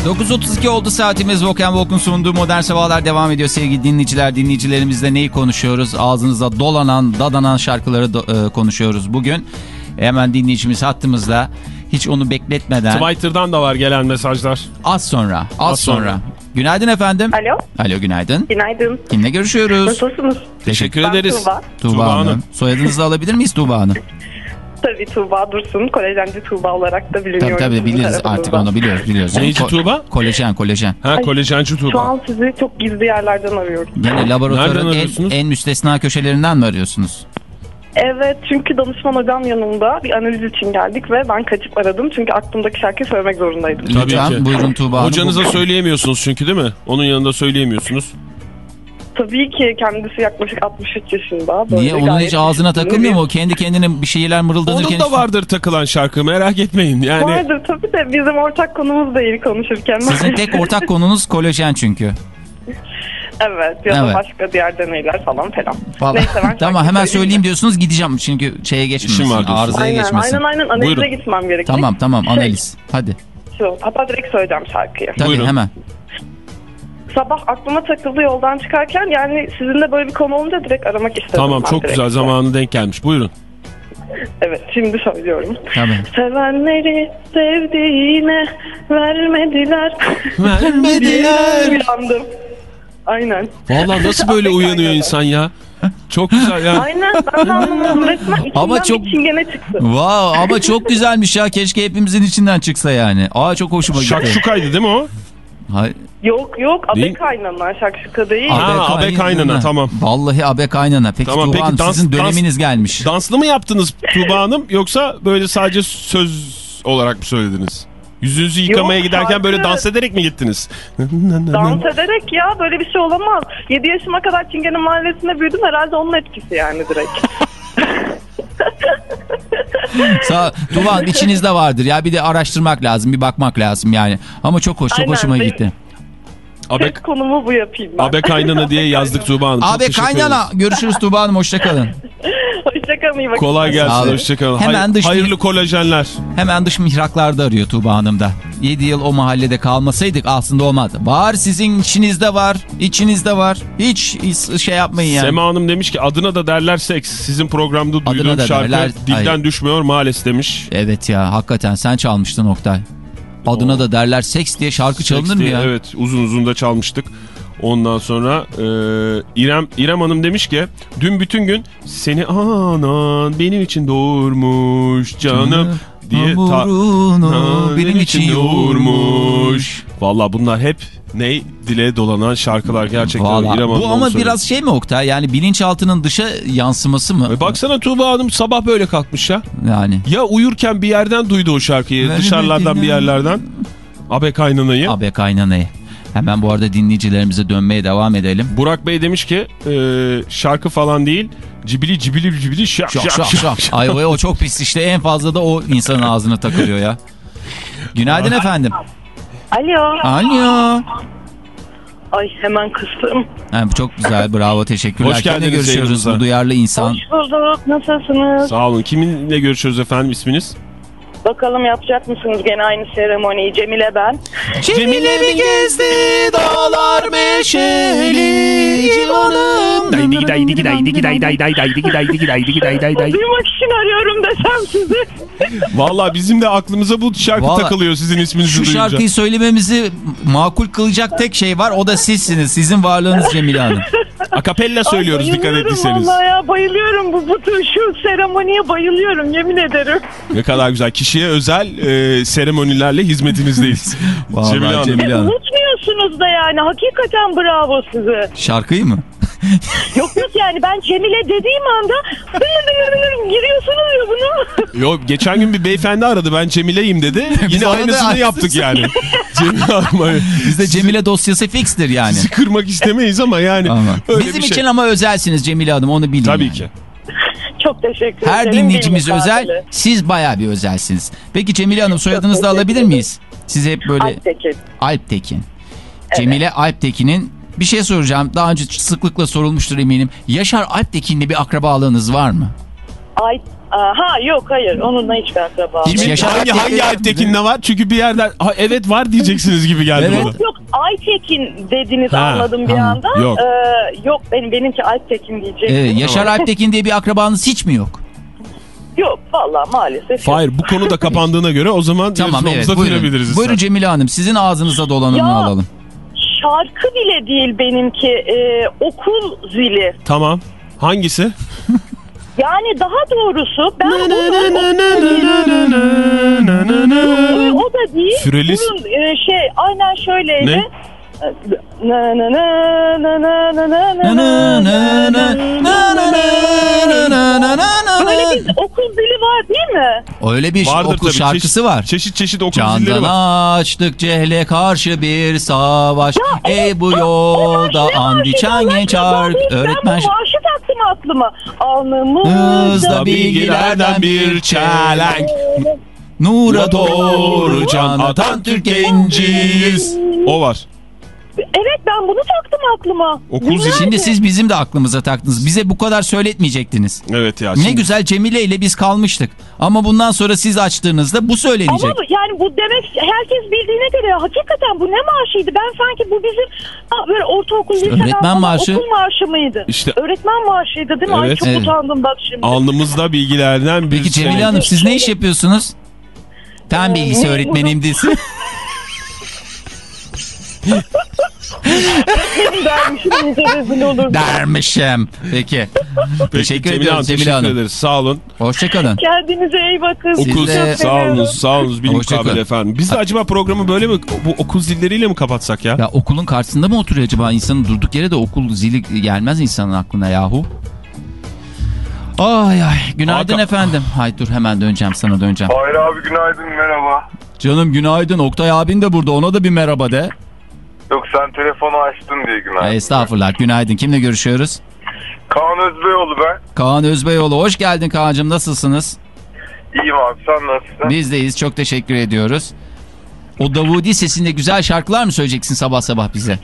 9.32 oldu saatimiz Volkan Volk'un sunduğu Modern Sabahlar devam ediyor sevgili dinleyiciler. Dinleyicilerimizle neyi konuşuyoruz? Ağzınıza dolanan, dadanan şarkıları do- e, konuşuyoruz bugün. Hemen dinleyicimiz hattımızda. Hiç onu bekletmeden Twitter'dan da var gelen mesajlar. az sonra, az, Az sonra. sonra. Günaydın efendim. Alo, Alo günaydın. günaydın. Kimle görüşüyoruz? Nasılsınız? Teşekkür Ben ederiz. Tuğba. Tuğba, Tuğba Hanım. Hanım. Soyadınızı alabilir miyiz Tuğba Hanım? [laughs] Tabii Tuğba Dursun, kolejenci Tuğba olarak da Tabii biliniyorum. tabii sizin biliriz artık onu biliyoruz. biliyoruz. Neyci Ko- Tuğba? Kolajen kolajen. Ha Ay, kolejenci Şu Tuğba. an sizi çok gizli yerlerden arıyorum. Nereden laboratuvarın en, arıyorsunuz? en müstesna köşelerinden mi arıyorsunuz? Evet çünkü danışman hocam yanımda bir analiz için geldik ve ben kaçıp aradım. Çünkü aklımdaki şarkıyı söylemek zorundaydım. Tabii Lütfen ki. buyurun Tuğba Hanım. Hocanıza söyleyemiyorsunuz çünkü değil mi? Onun yanında söyleyemiyorsunuz. Tabii ki kendisi yaklaşık 63 yaşında. Böyle Niye onun hiç ağzına takılmıyor mu? Kendi kendine bir şeyler mırıldanırken. Onun da vardır takılan şarkı merak etmeyin. Yani Vardır tabii de bizim ortak konumuz değil konuşurken. Sizin [laughs] tek ortak konunuz kolajen çünkü. evet ya da Evet. başka diğer deneyler falan filan. Vallahi. Neyse, ben tamam hemen söyleyeyim diyorsunuz gideceğim çünkü şeye geçmesin. Arızaya Aynen, geçmesin. aynen aynen analize Buyurun. gitmem gerekecek. Tamam tamam Şey, analiz. Hadi. Şu, hatta direkt söyleyeceğim şarkıyı. Tabii Buyurun. hemen. Sabah aklıma takıldı yoldan çıkarken yani sizinle böyle bir konu olunca direkt aramak istedim. tamam çok direkt. güzel zamanı denk gelmiş. Buyurun. Evet şimdi söylüyorum. Tabii. Sevenleri sevdiğine vermediler. Vermediler. [laughs] Uyandım. Aynen. Vallahi nasıl böyle uyanıyor insan ya? Çok güzel ya. Aynen ben de anlamadım resmen içimden Ama çok- çingene çıktı. Wow, ama çok güzelmiş ya. Keşke hepimizin içinden çıksa yani. Aa çok hoşuma gitti. Şakşukaydı değil mi o? Hay- Yok yok abe Değil. kaynana şakşuka değil. Ha, abe kaynana, tamam. Vallahi abe kaynana. Peki Tamam, Tuğba peki Hanım, dans- sizin dans- döneminiz gelmiş. Danslı mı yaptınız Tuğba Hanım yoksa böyle sadece söz olarak mı söylediniz? Yüzünüzü yıkamaya Yok, giderken böyle şarkı- dans ederek mi gittiniz? Dans ederek ya böyle bir şey olamaz. 7 yaşıma kadar Çingene Mahallesi'nde büyüdüm herhalde onun etkisi yani direkt. [laughs] Sağ, Hanım içinizde vardır ya. Bir de araştırmak lazım, bir bakmak lazım yani. Ama çok hoş, çok Aynen, hoşuma gitti. Abe, konumu bu yapayım ben. abe kaynana diye yazdık Tuğba Hanım. Çok Abi teşekkür kaynana. Görüşürüz Tuğba Hanım. Hoşçakalın. [laughs] Hoşçakalın iyi bakın. Kolay gelsin. Hoşçakalın. Hemen dış- hayırlı kolajenler. Hemen dış mihraklarda arıyor Tuğba Hanım da. 7 yıl o mahallede kalmasaydık aslında olmazdı. Var sizin içinizde var, içinizde var. Hiç şey yapmayın yani. Sema Hanım demiş ki adına da derler seks. Sizin programda Adına duyduğum da şarkı derler- dilden Ay. düşmüyor maalesef demiş. Evet ya hakikaten sen çalmıştın Oktay. Adına da derler seks diye şarkı çalınır Seks mı diye, ya? Evet uzun uzun da çalmıştık. Ondan sonra e, İrem İrem Hanım demiş ki dün bütün gün seni anan benim için doğurmuş canım. Diye Hamurunu benim için yoğurmuş. Valla bunlar hep ne dile dolanan şarkılar gerçekten. Valla İrem bu ama biraz şey mi Oktay? Yani bilinçaltının dışa yansıması mı? E baksana Tuğba Hanım sabah böyle kalkmış ya. Yani. Ya uyurken bir yerden duydu o şarkıyı Ver dışarılardan bir yerlerden. Abe kaynanayı. Abi kaynanayı. Hemen bu arada dinleyicilerimize dönmeye devam edelim. Burak Bey demiş ki e, şarkı falan değil cibili cibili cibili şak Şak şak şak şak. şak. Ay o, o çok pis işte en fazla da o insanın ağzına takılıyor ya. Günaydın efendim. Alo. Alo. Ay hemen kıstım. Bu çok güzel bravo teşekkürler. Hoş Kimle geldiniz görüşüyoruz yayınımıza. bu duyarlı insan. Hoş bulduk. Nasılsınız? Sağ olun. Kiminle görüşüyoruz efendim isminiz? Bakalım yapacak mısınız gene aynı seremoniyi? Cemile ben. Cemile mi gezdi dağlar meşeli civanım. Duymak için arıyorum desem sizi. Valla bizim de aklımıza bu şarkı Vallahi takılıyor sizin isminizi Şu duyunca. şarkıyı söylememizi makul kılacak tek şey var o da sizsiniz. Sizin varlığınız Cemile Hanım. Akapella söylüyoruz Ay, dikkat ettiyseniz. Vallahi ya bayılıyorum bu, bu tür şu seremoniye bayılıyorum yemin ederim. Ne kadar güzel. Kişiye özel e, seremonilerle hizmetinizdeyiz. [laughs] Vallahi Cemile Hanım. Cemile Hanım. Unutmuyorsunuz da yani hakikaten bravo size. Şarkıyı mı? [laughs] Yok yok yani ben Cemile dediğim anda dıngır dıngır giriyorsunuz ya bunu. [laughs] Yok geçen gün bir beyefendi aradı ben Cemile'yim dedi. [laughs] Yine aynısını yaptık yani. Cemile Hanım Bizde Cemile dosyası fikstir yani. sizi kırmak istemeyiz ama yani Ama. öyle Bizim bir şey. için ama özelsiniz Cemile Hanım onu bilin. Tabii yani. ki. Çok teşekkür Her ederim. dinleyicimiz Bilmukabele. özel, siz bayağı bir özelsiniz. Peki Cemile Hanım soyadınızı da alabilir miyiz? Siz hep böyle Alptekin. Alptekin. Cemile Alptekin'in bir şey soracağım. Daha önce sıklıkla sorulmuştur eminim. Yaşar Alptekin'le bir akrabalığınız var mı? Ay, ha yok hayır onunla hiç ben akraba. Hiç Yaşar hangi, hangi Alptekin'le var? Çünkü bir yerden ha, evet var diyeceksiniz gibi geldi Evet. bana. Yok Aytekin dediniz Ha, anladım bir anda. Yok. Ee, yok benim benimki Alptekin diyecek. Evet, Yaşar Alptekin diye bir akrabanız hiç mi yok? Yok valla maalesef. Hayır bu konu da kapandığına göre o zaman Tamam evet buyurun. Buyurun Cemile Hanım sizin ağzınıza dolananı Ya. alalım. Şarkı bile değil benimki ee, okul zili. Tamam. Hangisi? Yani daha doğrusu ben o da değil. Fürelis- Bunun e, şey aynen şöyleydi. Ne? Böyle bir okul dili var değil mi? Öyle bir Vardır okul tabii. şarkısı çeşit, var. Çeşit çeşit okul Candan zilleri var. Candan açtık cehle karşı bir savaş. Ya, Ey o, bu yolda and içen genç ark. Öğretmen... Marşı taktım aklıma. Alnımızda bilgilerden bir çelenk. Nura doğru can atan Türk genciyiz. O var. Evet ben bunu taktım aklıma. Okul zili. Şimdi siz bizim de aklımıza taktınız. Bize bu kadar söyletmeyecektiniz. Evet ya. Ne şimdi- güzel Cemile ile biz kalmıştık. Ama bundan sonra siz açtığınızda bu söylenecek. Ama bu- yani bu demek herkes bildiğine göre hakikaten bu ne marşıydı? Ben sanki bu bizim ha, böyle ortaokul liseden Öğretmen marşı. okul marşı mıydı? İşte- Öğretmen marşıydı değil mi? Ay Evet. çok Evet. utandım bak şimdi. Alnımızda bilgilerden bir Peki şey. Cemile Hanım siz ne iş yapıyorsunuz? Fen bilgisi ne- öğretmenim desin. Benim [laughs] dermişim rezil. Peki. Peki, Teşekkür Cemile ediyoruz Hanım, Cemile teşekkür Hanım. ederiz. Sağ olun. Hoşçakalın. Kendinize iyi bakın. Okul Siz de- sağ olun, sağ olun. Kabili kalın. efendim. Biz de acaba programı böyle mi bu okul zilleriyle mi kapatsak ya? Ya okulun karşısında mı oturuyor acaba insanın durduk yere de okul zili gelmez insanın aklına yahu. Ay ay günaydın Hakan- efendim. Hay dur hemen döneceğim sana döneceğim. Hayır abi günaydın merhaba. Canım günaydın Oktay abin de burada ona da bir merhaba de. Yok sen telefonu açtın diye günaydın. Ay, estağfurullah günaydın kimle görüşüyoruz? Kaan Özbeyoğlu ben. Kaan Özbeyoğlu hoş geldin Kaan'cığım nasılsınız? İyiyim abi sen nasılsın? Bizdeyiz çok teşekkür ediyoruz. O Davudi sesinde güzel şarkılar mı söyleyeceksin sabah sabah bize?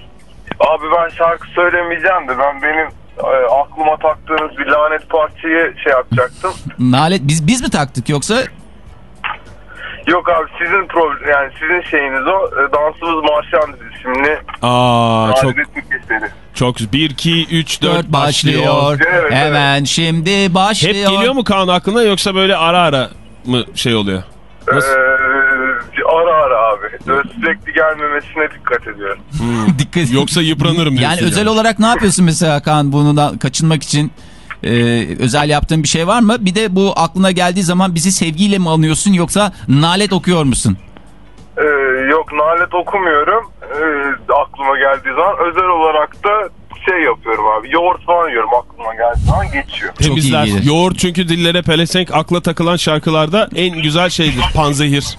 Abi ben şarkı söylemeyeceğim de ben benim e, aklıma taktığınız bir lanet parçayı şey yapacaktım. Nalet biz biz mi taktık yoksa Yok abi sizin problem yani sizin şeyiniz o. E, Dansımız Marşan isimli Aa çok çok 1 2 3 4 4 başlıyor. Evet, Hemen şimdi Hep başlıyor. geliyor mu Kaan aklına yoksa böyle ara ara mı şey oluyor? Nasıl? Ee, ara ara abi. Böyle sürekli gelmemesine dikkat ediyorum. [laughs] Dikkat Yoksa yıpranırım diyorsun. Yani özel olarak ne yapıyorsun mesela Kaan bundan kaçınmak için? Ee, özel yaptığın bir şey var mı? Bir de bu aklına geldiği zaman bizi sevgiyle mi anıyorsun yoksa nalet okuyor musun? Ee, yok nalet okumuyorum. Ee, aklıma geldiği zaman özel olarak da şey yapıyorum abi. Yoğurt falan yiyorum aklıma geldiği zaman geçiyor. Temizler. iyi gelir. Yoğurt çünkü dillere pelesenk akla takılan şarkılarda en güzel şeydir. Panzehir.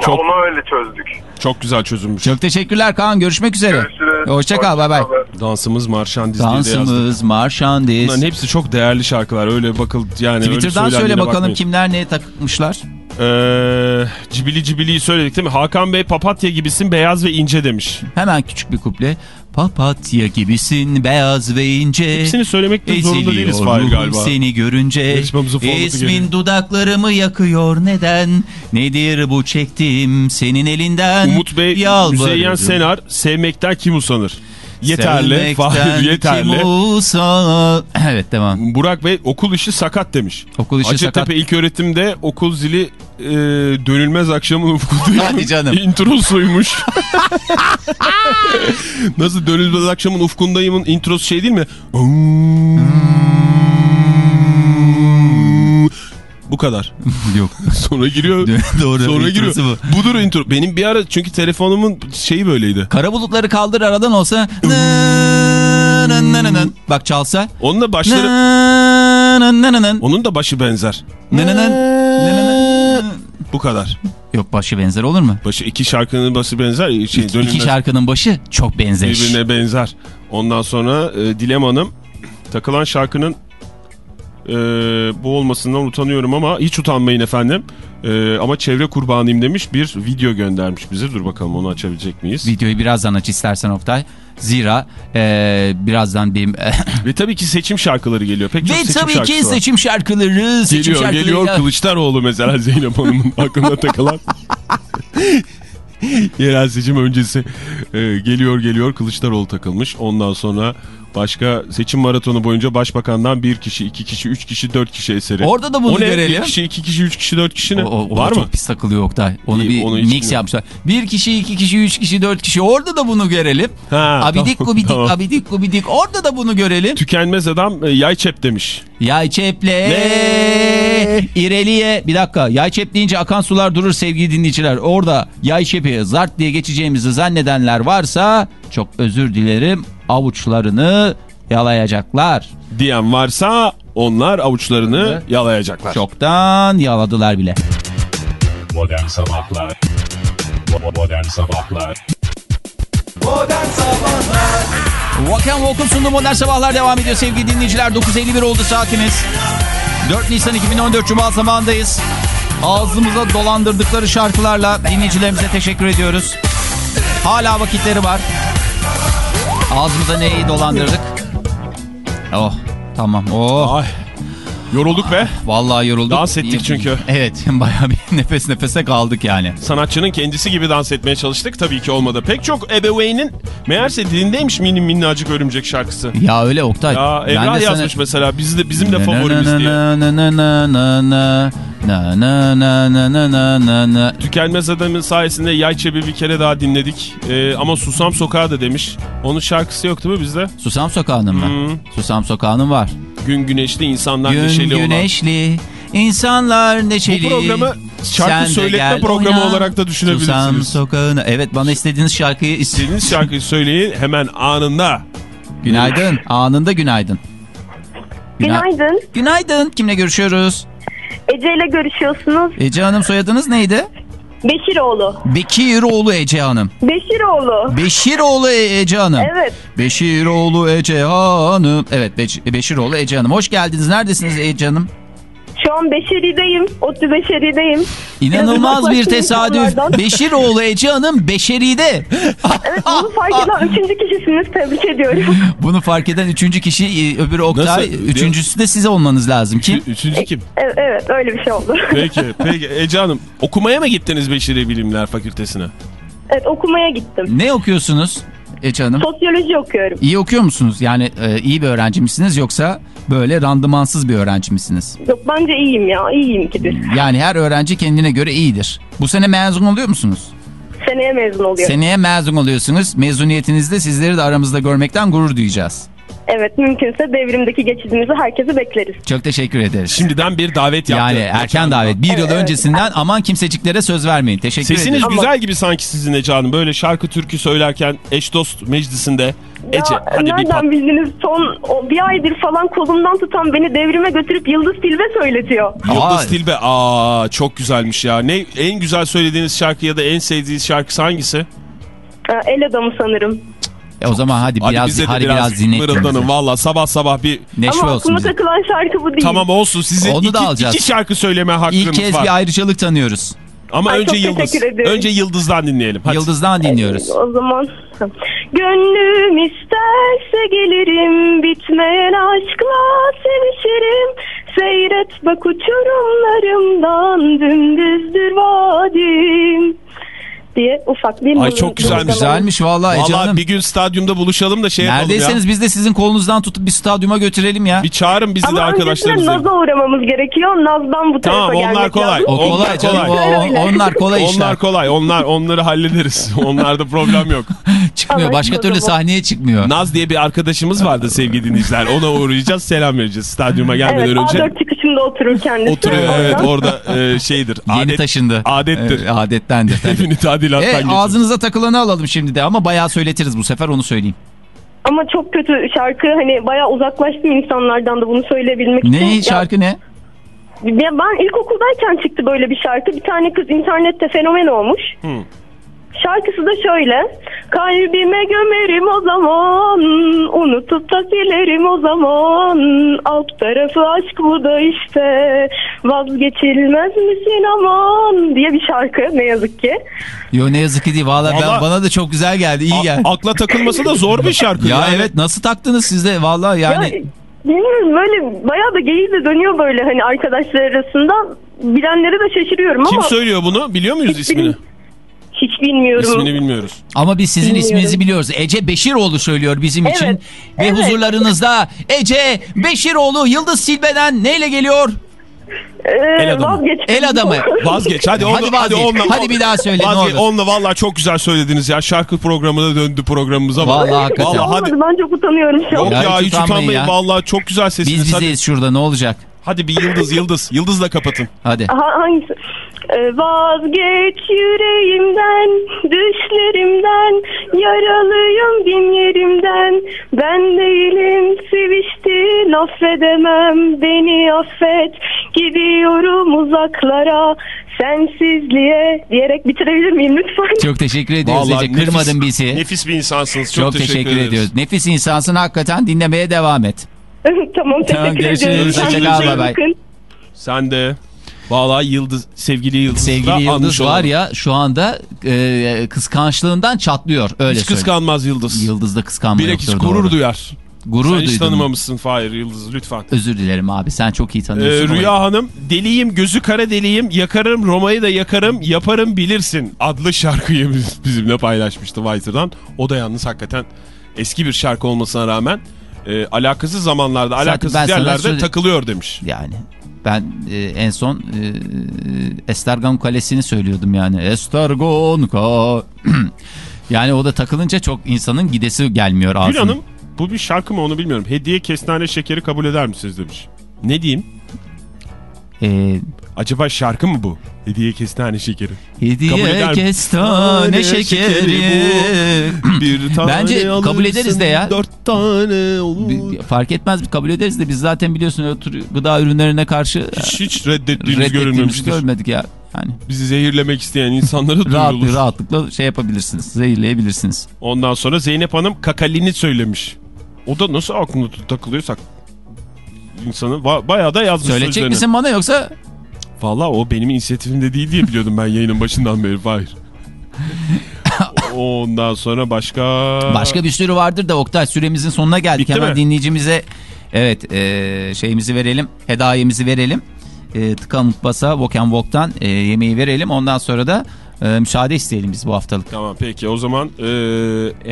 Çok Onu öyle çözdük. çok güzel çözülmüş. Çok teşekkürler Kaan. Görüşmek üzere. Görüşürüz. Hoşça kal. Bay bay. Dansımız Marşandiz diye. Dansımız, marşandiz. Bunların hepsi çok değerli şarkılar. Öyle bakıl yani öyle Twitter'dan söyle söylendiğine bakalım bakmayın. kimler neye takmışlar. Ee, cibili cibiliyi söyledik değil mi? Hakan Bey papatya gibisin beyaz ve ince demiş. Hemen küçük bir kuple. Papatya gibisin beyaz ve ince. Hepsini söylemek de zorunda değiliz Fahir galiba. seni görünce. İsmin geliyor. dudaklarımı yakıyor neden? Nedir bu çektiğim senin elinden? Umut Bey. Müzeyyen Senar sevmekten kim usanır? Yeterli. Fahir [laughs] yeterli. usa- [clears throat] Evet devam. Burak Bey okul işi sakat demiş. Okul işi Hacettepe sakat. ilk öğretimde okul zili e, dönülmez akşamın ufkundayım. [laughs] Hadi canım. [laughs] Introsuymuş. Nasıl dönülmez akşamın ufkundayımın introsu şey değil mi? Bu kadar. [laughs] Yok. Sonra giriyor. [laughs] Doğru. Sonra giriyor. bu. Budur intro. Benim bir ara çünkü telefonumun şeyi böyleydi. Kara bulutları kaldır aradan olsa. Bak çalsa. Onunla başları onun da başı benzer. Bu kadar. Yok başı benzer olur mu? Başı iki şarkının başı benzer. Şey, İki, iki şarkının başı çok benzeş. Birbirine benzer. Ondan sonra e, Dilem Hanım takılan şarkının e, bu olmasından utanıyorum ama hiç utanmayın efendim. E, ama çevre kurbanıyım demiş bir video göndermiş bize. Dur bakalım onu açabilecek miyiz? Videoyu birazdan aç istersen Oktay. Zira e, birazdan bir... [laughs] Ve tabii ki seçim şarkıları geliyor. Pek çok Ve seçim tabii ki var. seçim şarkıları. Seçim Geliyor şarkıları. geliyor Kılıçdaroğlu mesela [laughs] Zeynep Hanım'ın aklına takılan. [laughs] Yerel seçim öncesi e, geliyor geliyor Kılıçdaroğlu takılmış. Ondan sonra başka seçim maratonu boyunca başbakandan bir kişi, iki kişi, üç kişi, dört kişi eseri. Orada da bunu o ne? görelim. Bir kişi, iki kişi, üç kişi, dört kişi ne? O, o- Var mı? Çok pis takılıyor Oktay. Onu İyi, bir onu mix bilmiyorum. yapmışlar. Bir kişi, iki kişi, üç kişi, dört kişi. Orada da bunu görelim. Ha, abidik tamam, gubidik, tamam. abidik gubidik. Orada da bunu görelim. Tükenmez adam e, yay çep demiş. Yay çeple. İreliye. Bir dakika. Yay çep deyince akan sular durur sevgili dinleyiciler. Orada yay çepi zart diye geçeceğimizi zannedenler varsa çok özür dilerim. Avuçlarını yalayacaklar. Diyen varsa onlar avuçlarını Evet. yalayacaklar. Çoktan yaladılar bile. Modern Sabahlar Modern Sabahlar Modern Sabahlar Walk and Walk'un sunduğu modern sabahlar devam ediyor sevgili dinleyiciler. 9.51 oldu saatimiz. 4 Nisan 2014 Cuma zamanındayız. Ağzımıza dolandırdıkları şarkılarla dinleyicilerimize teşekkür ediyoruz. Hala vakitleri var. Ağzımıza neyi dolandırdık? Oh tamam. Oh Ay. Yorulduk be. vallahi yorulduk. Dans ettik çünkü. [laughs] Evet bayağı bir [laughs] nefes nefese kaldık yani. Sanatçının kendisi gibi dans etmeye çalıştık. Tabii ki olmadı. Pek çok ebeveynin meğerse dilindeymiş minim minnacık örümcek şarkısı. Ya öyle Oktay. Ya Emrah de sana- yazmış mesela. Biz de, bizim de favorimiz diye. Na na na na na na na na. Tükenmez Adam'ın sayesinde Yay Çebi bir kere daha dinledik. Ee, ama Susam Sokağı da demiş. Onun şarkısı yok değil mi bizde? Susam Sokağı'nın mı? Hmm. Susam Sokağı'nın var. Gün güneşli insanlar Gün neşeli güneşli, olan. Gün güneşli insanlar neşeli. Bu programı şarkı Sen söyletme programı oyna. olarak da düşünebilirsiniz. Susam Sokağı'na. Evet bana istediğiniz şarkıyı... İstediğiniz şarkıyı söyleyin hemen anında. Günaydın. Anında. Günaydın. Günaydın. Günaydın. Kimle görüşüyoruz? Ece ile görüşüyorsunuz. Ece Hanım soyadınız neydi? Beşiroğlu. Bekiroğlu Ece Hanım. Beşiroğlu. Beşiroğlu Ece Hanım. Evet. Beşiroğlu Ece Hanım. Evet Beş Beşiroğlu Ece Hanım. Hoş geldiniz. Neredesiniz Ece Hanım? Şu an Beşeri'deyim. Otlu Beşeri'deyim. İnanılmaz bir tesadüf. Beşiroğlu Ece Hanım Beşeri'de. Evet bunu fark eden [laughs] üçüncü kişisiniz. Tebrik ediyorum. Bunu fark eden üçüncü kişi e, öbürü Oktay. Nasıl? Üçüncüsü de size olmanız lazım. Kim? Üçüncü kim? Evet, evet öyle bir şey oldu. Peki, peki Ece Hanım okumaya mı gittiniz Beşeri Bilimler Fakültesine? Evet okumaya gittim. Ne okuyorsunuz Ece Hanım? Sosyoloji okuyorum. İyi okuyor musunuz? Yani e, iyi bir öğrenci misiniz yoksa böyle randımansız bir öğrenci misiniz? Yok bence iyiyim ya. İyiyim gibi. Yani her öğrenci kendine göre iyidir. Bu sene mezun oluyor musunuz? Seneye mezun oluyorum. Seneye mezun oluyorsunuz. Mezuniyetinizde sizleri de aramızda görmekten gurur duyacağız. Evet mümkünse devrimdeki geçidimizi herkese bekleriz. Çok teşekkür ederiz. Şimdiden bir davet yaptı. Yani erken davet. Bir yıl öncesinden aman kimseciklere söz vermeyin. Teşekkür Sesiniz ederim. güzel gibi sanki sizin Ece Hanım. Böyle şarkı türkü söylerken eş dost meclisinde. Ece Ya, hadi bir nereden pat. bildiniz? Son o, bir aydır falan kolumdan tutan beni devrime götürüp Yıldız Tilbe söyletiyor. Yıldız Tilbe. Aa çok güzelmiş ya. Ne en güzel söylediğiniz şarkı ya da en sevdiğiniz şarkısı hangisi? Ha, El adamı sanırım. E, o zaman hadi Hadi biraz bize de hadi biraz, biraz dinletin. Valla sabah sabah bir Neşve Ama olsun aklıma bize. takılan şarkı bu değil. Tamam olsun sizin Onu da iki, alacağız. iki şarkı söyleme hakkınız İlk kez var. bir ayrıcalık tanıyoruz. Ama Ay, önce Yıldız. Önce Yıldız'dan dinleyelim. Hadi. Yıldız'dan dinliyoruz. O zaman Gönlüm isterse gelirim Bitmeyen aşkla sevişirim Seyret bak uçurumlarımdan Dümdüzdür vadim diye ufak bir Ay çok güzelmiş. Güzelmiş vallahi Ece Valla Hanım. bir gün stadyumda buluşalım da şey yapalım Neredeyseniz ya. biz de sizin kolunuzdan tutup bir stadyuma götürelim ya. Bir çağırın bizi de Ama öncesinde. Naz'a uğramamız gerekiyor. Naz'dan bu tarafa Tamam onlar gelmek kolay. lazım. O kolay Onlar canım. kolay. o- onlar kolay işler. Onlar kolay. Onlar onları hallederiz. [laughs] Onlarda problem yok. [laughs] Çıkmıyor. Anlaşıldı Başka türlü sahneye çıkmıyor. Naz diye bir arkadaşımız vardı sevgili dinleyiciler. Ona uğrayacağız. Selam vereceğiz stadyuma gelmeden Evet önce. A4 çıkışında oturur kendisi. Oturuyor evet orada e, şeydir. Yeni Adet, taşındı. Adettir. Evet, adettendir. tabii. Tadilattan Evet, geçiyor. ağzınıza takılanı alalım şimdi de ama bayağı söyletiriz bu sefer onu söyleyeyim. Ama çok kötü şarkı. Hani bayağı uzaklaştım insanlardan da bunu söyleyebilmek için. Ne Ya- şarkı ne? Ya ben ilkokuldayken çıktı böyle bir şarkı. Bir tane kız internette fenomen olmuş. Şarkısı da şöyle. Kalbime gömerim o zaman, unutup da silerim o zaman. Alt tarafı aşk bu da işte, vazgeçilmez misin aman diye bir şarkı ne yazık ki. Yo ne yazık ki değil. Valla ben, bana da çok güzel geldi. iyi geldi. Akla takılması da zor bir şarkı. ya yani. evet nasıl taktınız siz de valla yani. Ya, bilmiyorum böyle bayağı da geyiği de dönüyor böyle hani arkadaşlar arasında. Bilenlere de şaşırıyorum Kim ama söylüyor bunu? Biliyor muyuz ismini? bilmiyorum. Hiç bilmiyorum. İsmini bilmiyoruz. Ama biz sizin Bilmiyorum. isminizi biliyoruz. Ece Beşiroğlu söylüyor bizim Evet, için. Ve evet. huzurlarınızda Ece Beşiroğlu Yıldız Silbe'den neyle geliyor? Ee, El adamı. vazgeç. El adamı. [laughs] Vazgeç. Hadi onu, Hadi vazgeç. onunla- Hadi bir daha söyle, ne Vazgeç. olur. Onunla valla çok güzel söylediniz ya. Şarkı programına döndü programımız ama. Vallahi hakikaten. Vallahi hadi. Olmadı, ben çok utanıyorum şu an. Yok Ya ya, hiç utanmayın. Valla çok güzel sesiniz. Biz hadi, bizeyiz şurada ne olacak? hadi bir yıldız yıldız. Yıldızla kapatın. Hadi. Ha, hangisi? Ee, vazgeç yüreğimden, düşlerimden, yaralıyım bin yerimden. Ben değilim seviştin affedemem, beni affet. Gidiyorum uzaklara, sensizliğe diyerek bitirebilir miyim lütfen? Çok teşekkür ediyoruz Vallahi Ece. nefis- Kırmadın bizi. Nefis bir insansınız. Çok, Çok, teşekkür, ederiz. ediyoruz. Nefis insansın hakikaten dinlemeye devam et. [laughs] tamam teşekkür Tamam, ediyorum. Bay bay. Sen de valla Yıldız, sevgili Yıldız Sevgili Yıldız var ya şu anda e, kıskançlığından çatlıyor. Öyle Hiç söyleyeyim. kıskanmaz Yıldız. Yıldız'da kıskanma Bilakis yoktur. gurur doğru. duyar. Gurur Sen hiç duydum. tanımamışsın Fahir Yıldız lütfen. Özür dilerim abi sen çok iyi Ee, tanıyorsun. Rüya Hanım deliyim gözü kara deliyim yakarım Roma'yı da yakarım yaparım bilirsin adlı şarkıyı biz- bizimle paylaşmıştı Twitter'dan. O da yalnız hakikaten eski bir şarkı olmasına rağmen e, alakasız zamanlarda alakasız ben sana yerlerde söyle- takılıyor demiş. Yani ben e, en son e, Estergon Kalesi'ni söylüyordum yani. Estergon ka. [clears throat] yani o da takılınca çok insanın gidesi gelmiyor ağzına. Gül Hanım bu bir şarkı mı onu bilmiyorum. Hediye kestane şekeri kabul eder misiniz demiş. Ne diyeyim? E, Acaba şarkı mı bu? Hediye kestane şekeri. Hediye kestane şekeri. [clears throat] Bir tane Bence kabul ederiz de ya. Dört tane olur. Bir- Fark etmez kabul ederiz de biz zaten biliyorsun tür gıda ürünlerine karşı Hiç, hiç reddettiğimiz görülmemiştir. görmedik ya. Yani Bizi zehirlemek isteyen insanları rahat, rahatlıkla şey yapabilirsiniz. Zehirleyebilirsiniz. Ondan sonra Zeynep Hanım kakalini söylemiş. O da nasıl tut- takılıyorsak insanı ba- bayağı da yazmış Söyleyecek sözlerini. misin bana yoksa Valla o benim inisiyatifimde değil diye biliyordum ben yayının başından beri. Hayır. [laughs] Ondan sonra başka... Başka bir sürü vardır da Oktay süremizin sonuna geldik. Bitti Hemen mi? dinleyicimize evet e, şeyimizi verelim. Hedayemizi verelim. E, tıka mutbasa Walk and Walk'tan e, yemeği verelim. Ondan sonra da e, müsaade isteyelim biz bu haftalık. Tamam peki o zaman e,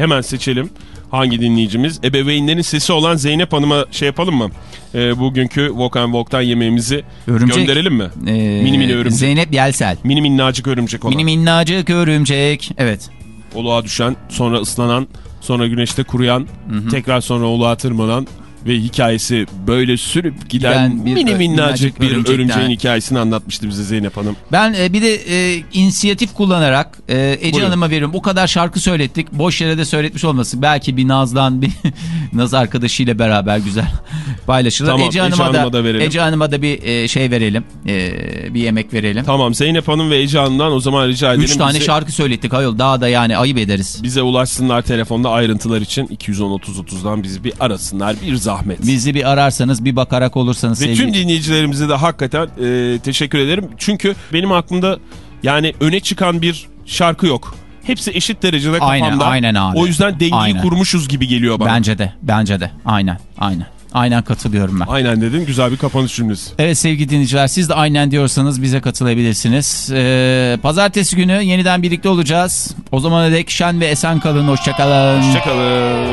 hemen seçelim. Hangi dinleyicimiz? Ebeveynlerin sesi olan Zeynep Hanım'a şey yapalım mı? E, bugünkü Walk and Walk'tan yemeğimizi Örümcek. gönderelim mi? E, Mini mini örümcek. Zeynep Yelsel. Mini minnacık örümcek olan. Mini minnacık örümcek. Evet. Oluğa düşen sonra ıslanan sonra güneşte kuruyan, tekrar sonra oluğa tırmanan ve hikayesi böyle sürüp giden Giden bir mini minnacık bir örümcekten. örümceğin hikayesini anlatmıştı bize Zeynep Hanım. Ben e, bir de e, inisiyatif kullanarak e, Ece Buyurun. Hanım'a veriyorum. O kadar şarkı söylettik. Boş yere de söyletmiş olması. Belki bir Naz'dan bir [laughs] Naz arkadaşıyla beraber güzel [laughs] paylaşılır. Tamam, Ece Hanım'a Hanım'a da verelim. Ece Hanım'a da bir e, şey verelim. E, bir yemek verelim. Tamam Zeynep Hanım ve Ece Hanım'dan o zaman rica edelim. Üç tane bize, şarkı söylettik ayol. Daha da yani ayıp ederiz. Bize ulaşsınlar telefonda ayrıntılar için 210-30-30'dan bizi bir arasınlar bir zahmet. Bizi bir ararsanız bir bakarak olursanız Ve sevgili. tüm dinleyicilerimize de hakikaten e, teşekkür ederim. Çünkü benim aklımda yani öne çıkan bir şarkı yok. Hepsi eşit derecede Aynen, kafamda. aynen abi. O yüzden dengeyi Aynen. kurmuşuz gibi geliyor bana. Bence de bence de aynen aynen. Aynen katılıyorum ben. Aynen dedin güzel bir kapanış cümlesi. Evet sevgili dinleyiciler siz de aynen diyorsanız bize katılabilirsiniz. Ee, pazartesi günü yeniden birlikte olacağız. O zamana dek şen ve esen kalın. Hoşçakalın. Hoşçakalın.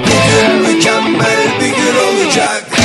Mükemmel bir gün olacak